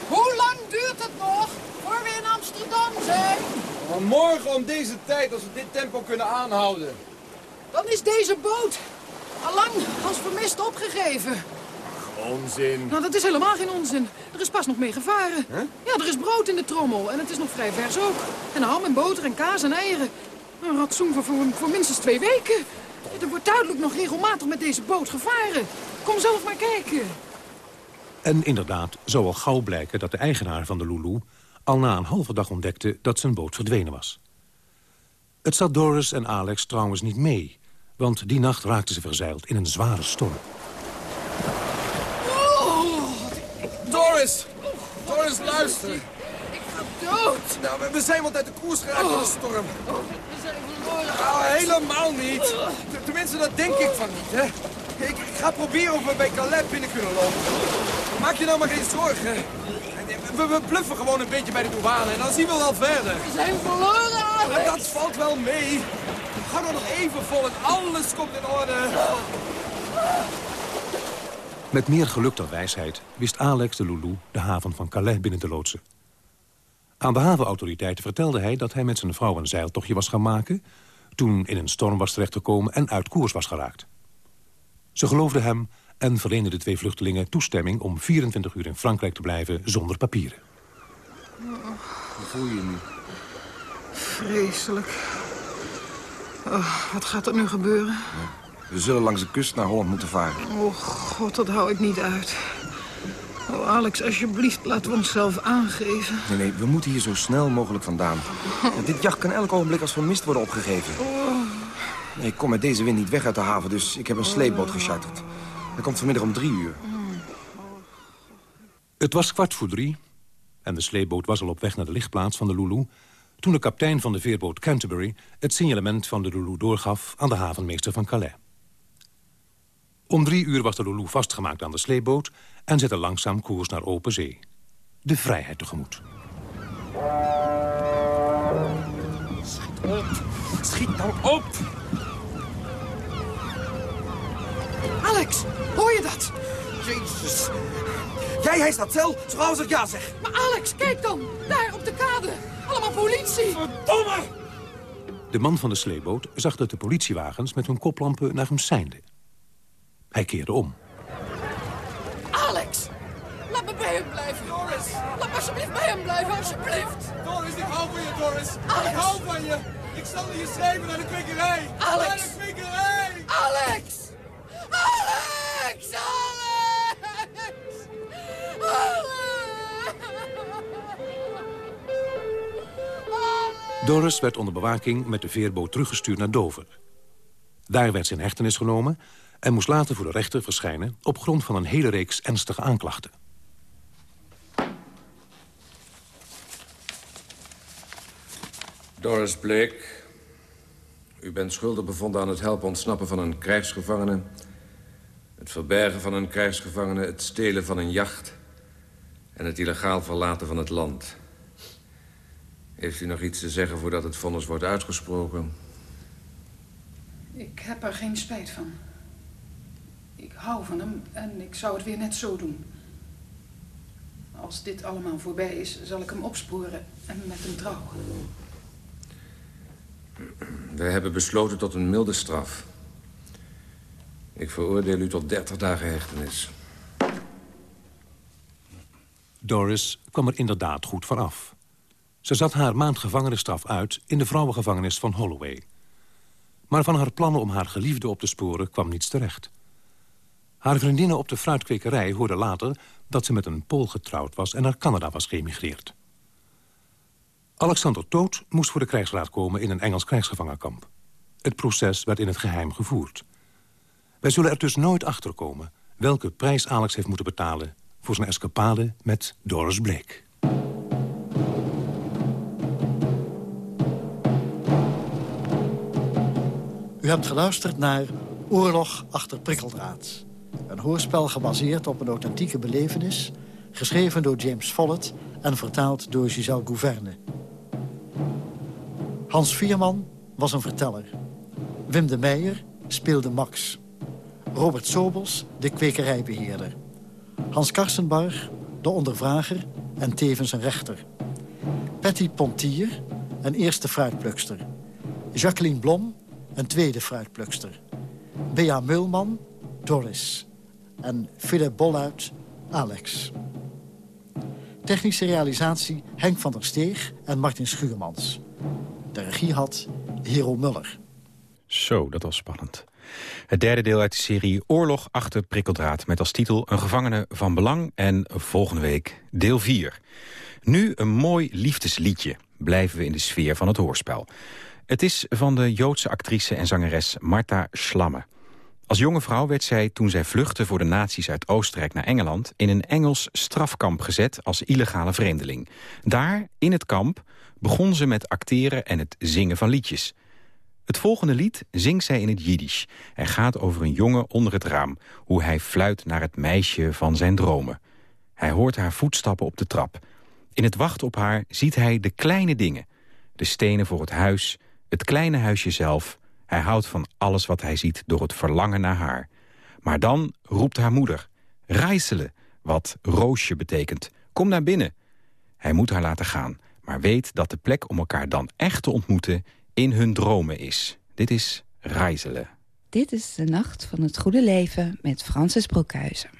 Hoe lang duurt het nog voor we in Amsterdam zijn? Maar morgen om deze tijd, als we dit tempo kunnen aanhouden. Dan is deze boot allang als vermist opgegeven. Onzin. Nou, dat is helemaal geen onzin. Er is pas nog mee gevaren. Ja, er is brood in de trommel en het is nog vrij vers ook. En ham en boter en kaas en eieren. Een ratsoen voor, voor, voor minstens twee weken. Er wordt duidelijk nog regelmatig met deze boot gevaren. Kom zelf maar kijken. En inderdaad zou al gauw blijken dat de eigenaar van de Lulu... al na een halve dag ontdekte dat zijn boot verdwenen was. Het zat Doris en Alex trouwens niet mee... want die nacht raakten ze verzeild in een zware storm. Doris! Doris, luister. Ik ga dood. Nou, we- zijn wat uit de koers geraakt door de storm. We zijn verloren. Nou, helemaal niet. Tenminste, dat denk ik van niet, hè. Ik, ik ga proberen of we bij Calais binnen kunnen lopen. Maak je nou maar geen zorgen. We, we bluffen gewoon een beetje bij de douane en dan zien we wel verder. We zijn verloren, Alex. Maar dat valt wel mee. Hou er nog even vol en alles komt in orde. Met meer geluk dan wijsheid wist Alex de Lulu de haven van Calais binnen te loodsen. Aan de havenautoriteiten vertelde hij dat hij met zijn vrouw een zeiltochtje was gaan maken... toen in een storm was terechtgekomen en uit koers was geraakt. Ze geloofden hem en verleenden de twee vluchtelingen toestemming... om 24 uur in Frankrijk te blijven zonder papieren. Hoe voel je je nu? Vreselijk. Oh, wat gaat er nu gebeuren? We zullen langs de kust naar Holland moeten varen. Oh god, dat hou ik niet uit. Oh Alex, alsjeblieft, laten we onszelf aangeven. Nee, nee, we moeten hier zo snel mogelijk vandaan. Ja, dit jacht kan elk ogenblik als vermist worden opgegeven. Nee, ik kom met deze wind niet weg uit de haven, dus ik heb een sleepboot gecharterd. Hij komt vanmiddag om drie uur. Het was kwart voor drie en de sleepboot was al op weg naar de lichtplaats van de Lulu... toen de kapitein van de veerboot Canterbury het signalement van de Lulu doorgaf... aan de havenmeester van Calais. Om drie uur was de Lulu vastgemaakt aan de sleepboot... en zette langzaam koers naar open zee. De vrijheid tegemoet. Schiet op. Schiet nou op. Alex, hoor je dat? Jezus. Jij hij staat zel, zo gauw als ik ja zeg. Maar Alex, kijk dan. Daar op de kade. Allemaal politie. Verdomme! De man van de sleepboot zag dat de politiewagens met hun koplampen naar hem seinden. Hij keerde om. Alex, laat me bij hem blijven. Doris. Laat me alsjeblieft bij hem blijven, alsjeblieft. Doris, ik hou van je, Doris. Alex. Ik hou van je. Ik zal je schrijven naar de kwikkerij. Alex. Naar de kwikkerij. Alex! Alex! Alex! Doris werd onder bewaking met de veerboot teruggestuurd naar Dover. Daar werd ze in hechtenis genomen en moest later voor de rechter verschijnen... op grond van een hele reeks ernstige aanklachten. Doris Blake, u bent schuldig bevonden aan het helpen ontsnappen van een krijgsgevangene... het verbergen van een krijgsgevangene, het stelen van een jacht... en het illegaal verlaten van het land. Heeft u nog iets te zeggen voordat het vonnis wordt uitgesproken? Ik heb er geen spijt van. Ik hou van hem en ik zou het weer net zo doen. Als dit allemaal voorbij is, zal ik hem opsporen en met hem trouwen. Wij hebben besloten tot een milde straf. Ik veroordeel u tot 30 dagen hechtenis. Doris kwam er inderdaad goed van af. Ze zat haar maand gevangenisstraf uit in de vrouwengevangenis van Holloway. Maar van haar plannen om haar geliefde op te sporen kwam niets terecht. Haar vriendinnen op de fruitkwekerij hoorden later dat ze met een Pool getrouwd was en naar Canada was geëmigreerd. Alexander Toot moest voor de krijgsraad komen in een Engels krijgsgevangenkamp. Het proces werd in het geheim gevoerd. Wij zullen er dus nooit achter komen welke prijs Alex heeft moeten betalen voor zijn escapade met Doris Blake. U hebt geluisterd naar Oorlog achter prikkeldraad. Een hoorspel gebaseerd op een authentieke belevenis... geschreven door James Follett en vertaald door Giselle Gouverne. Hans Vierman was een verteller. Wim de Meijer speelde Max. Robert Sobels, de kwekerijbeheerder. Hans Karsenbarg, de ondervrager en tevens een rechter. Patty Pontier, een eerste fruitplukster. Jacqueline Blom, een tweede fruitplukster. Bea Mulman, Doris. En Philip Bolluit, Alex. Technische realisatie Henk van der Steeg en Martin Schuurmans. De regie had Hero Muller. Zo, dat was spannend. Het derde deel uit de serie Oorlog achter prikkeldraad... met als titel Een gevangene van belang en volgende week deel 4. Nu een mooi liefdesliedje. Blijven we in de sfeer van het hoorspel. Het is van de Joodse actrice en zangeres Marta Schlamme. Als jonge vrouw werd zij, toen zij vluchtte voor de nazi's uit Oostenrijk naar Engeland... in een Engels strafkamp gezet als illegale vreemdeling. Daar, in het kamp, begon ze met acteren en het zingen van liedjes. Het volgende lied zingt zij in het Jiddisch... en gaat over een jongen onder het raam... hoe hij fluit naar het meisje van zijn dromen. Hij hoort haar voetstappen op de trap. In het wachten op haar ziet hij de kleine dingen. De stenen voor het huis, het kleine huisje zelf... Hij houdt van alles wat hij ziet door het verlangen naar haar. Maar dan roept haar moeder. Rijselen, wat roosje betekent. Kom naar binnen. Hij moet haar laten gaan, maar weet dat de plek om elkaar dan echt te ontmoeten... in hun dromen is. Dit is Rijselen. Dit is de Nacht van het Goede Leven met Francis Broekhuizen.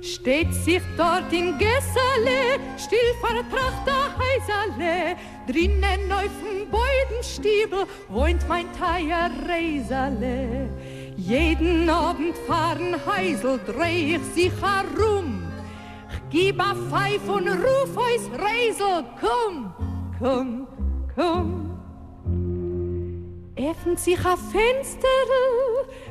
Steht sich dort in Gessele, still vertracht der Heiserle, drinnen auf dem Beudenstiebel wohnt mein Teier Reiserle. Jeden Abend fahren Heisel, dreh ich sich herum, ich gib a Pfeif und ruf eus Reisel, komm, komm, komm. Öffnet sich a Fenster,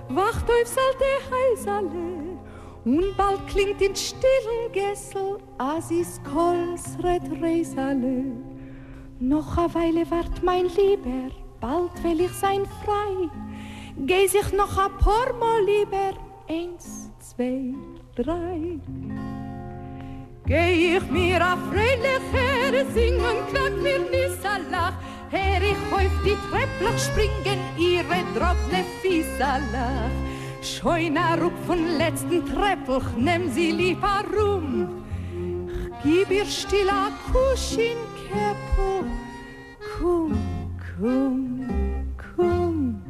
wacht aufs alte Heiserle, und bald klingt in stillen Gessel Asis Kols red Reisale. Noch a Weile wart mein Lieber, bald will ich sein frei. Geh sich noch a paar lieber, eins, zwei, drei. Geh ich mir a freilicher, singen knack mir Nissalach, her ich auf die Trepplach springen, ihre drobne Fiesalach. Scheuner rup von letzten Treppel, nimm sie lieb rum. Ich gib ihr still a Kusch in Keppel. Komm, komm, komm.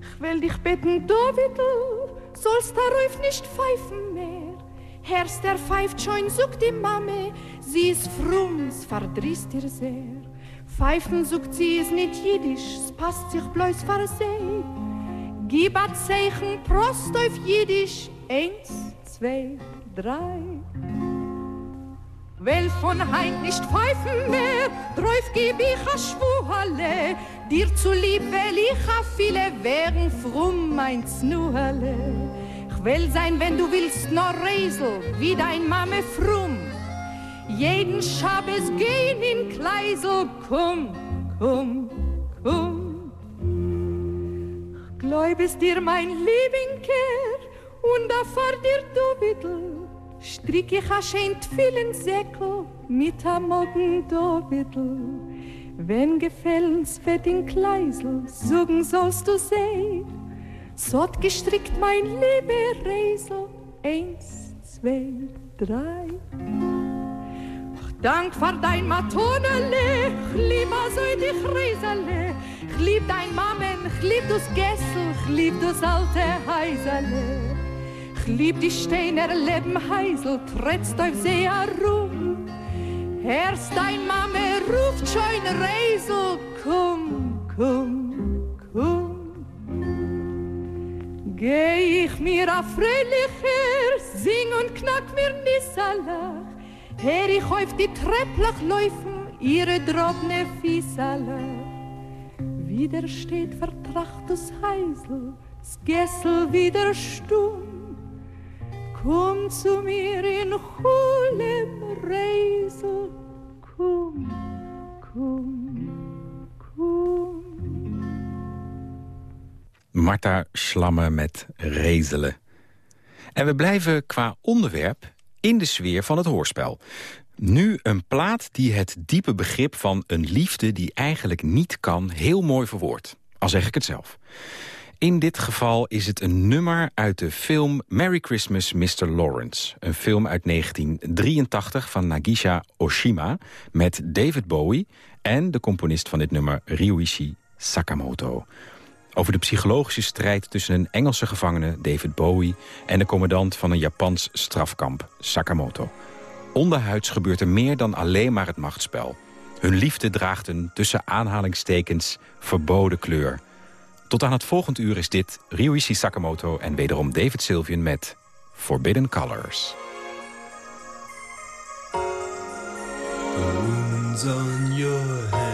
Ich will dich bitten, Davidl, sollst darauf nicht pfeifen. Herst der pfeift schon, sucht die Mame, sie ist frum, es verdrießt ihr sehr. Pfeifen sucht sie, ist nicht jiddisch, es passt sich bloß versehen. Gib a Zeichen, Prost auf Jiddisch, eins, zwei, drei. Will von heim nicht pfeifen mehr, drauf gib ich a Schwuhalle, dir zu lieb will ich a viele wären frum mein Snuhalle. Will sein, wenn du willst, nur Reisel, wie dein Mame frum. Jeden Schabes gehen in Kleisel, komm, komm, komm. Gläubest dir mein Liebenker und da fahr dir du bitte. Strick ich a schön vielen Säckel mit am Morgen do bitte. Wenn gefällens wird in Kleisel, sogen sollst du sehen. So hat gestrickt mein lieber Reisel, eins, zwei, drei. Dank für dein Matonele, ich lieb also dich Reisele. Ich lieb dein Mammen, ich lieb das Gessel, ich lieb das alte Heisele. Ich lieb die Steiner Leben Heisel, trittst auf See herum. Erst dein Mame ruft schon Reisel, komm, Geh ich mir a fröhlicher, sing und knack mir Nissalach. Her ich die Trepplach laufen, ihre drobne Fiesala. Wieder steht vertracht das Heisel, das Gessel wieder stumm. Komm zu mir in Hulem Reisel, Marta Slamme met Rezelen. En we blijven qua onderwerp in de sfeer van het hoorspel. Nu een plaat die het diepe begrip van een liefde die eigenlijk niet kan heel mooi verwoordt. Al zeg ik het zelf. In dit geval is het een nummer uit de film Merry Christmas, Mr. Lawrence. Een film uit 1983 van Nagisha Oshima met David Bowie... en de componist van dit nummer Ryuichi Sakamoto. Over de psychologische strijd tussen een Engelse gevangene, David Bowie... en de commandant van een Japans strafkamp, Sakamoto. Onderhuids gebeurt er meer dan alleen maar het machtsspel. Hun liefde draagt een tussen aanhalingstekens verboden kleur... Tot aan het volgend uur is dit Ryuichi Sakamoto en wederom David Sylvian met Forbidden Colors. Your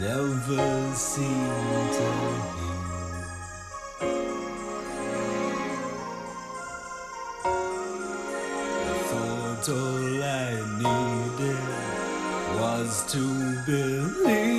never seem to heal. I thought all I needed was to believe.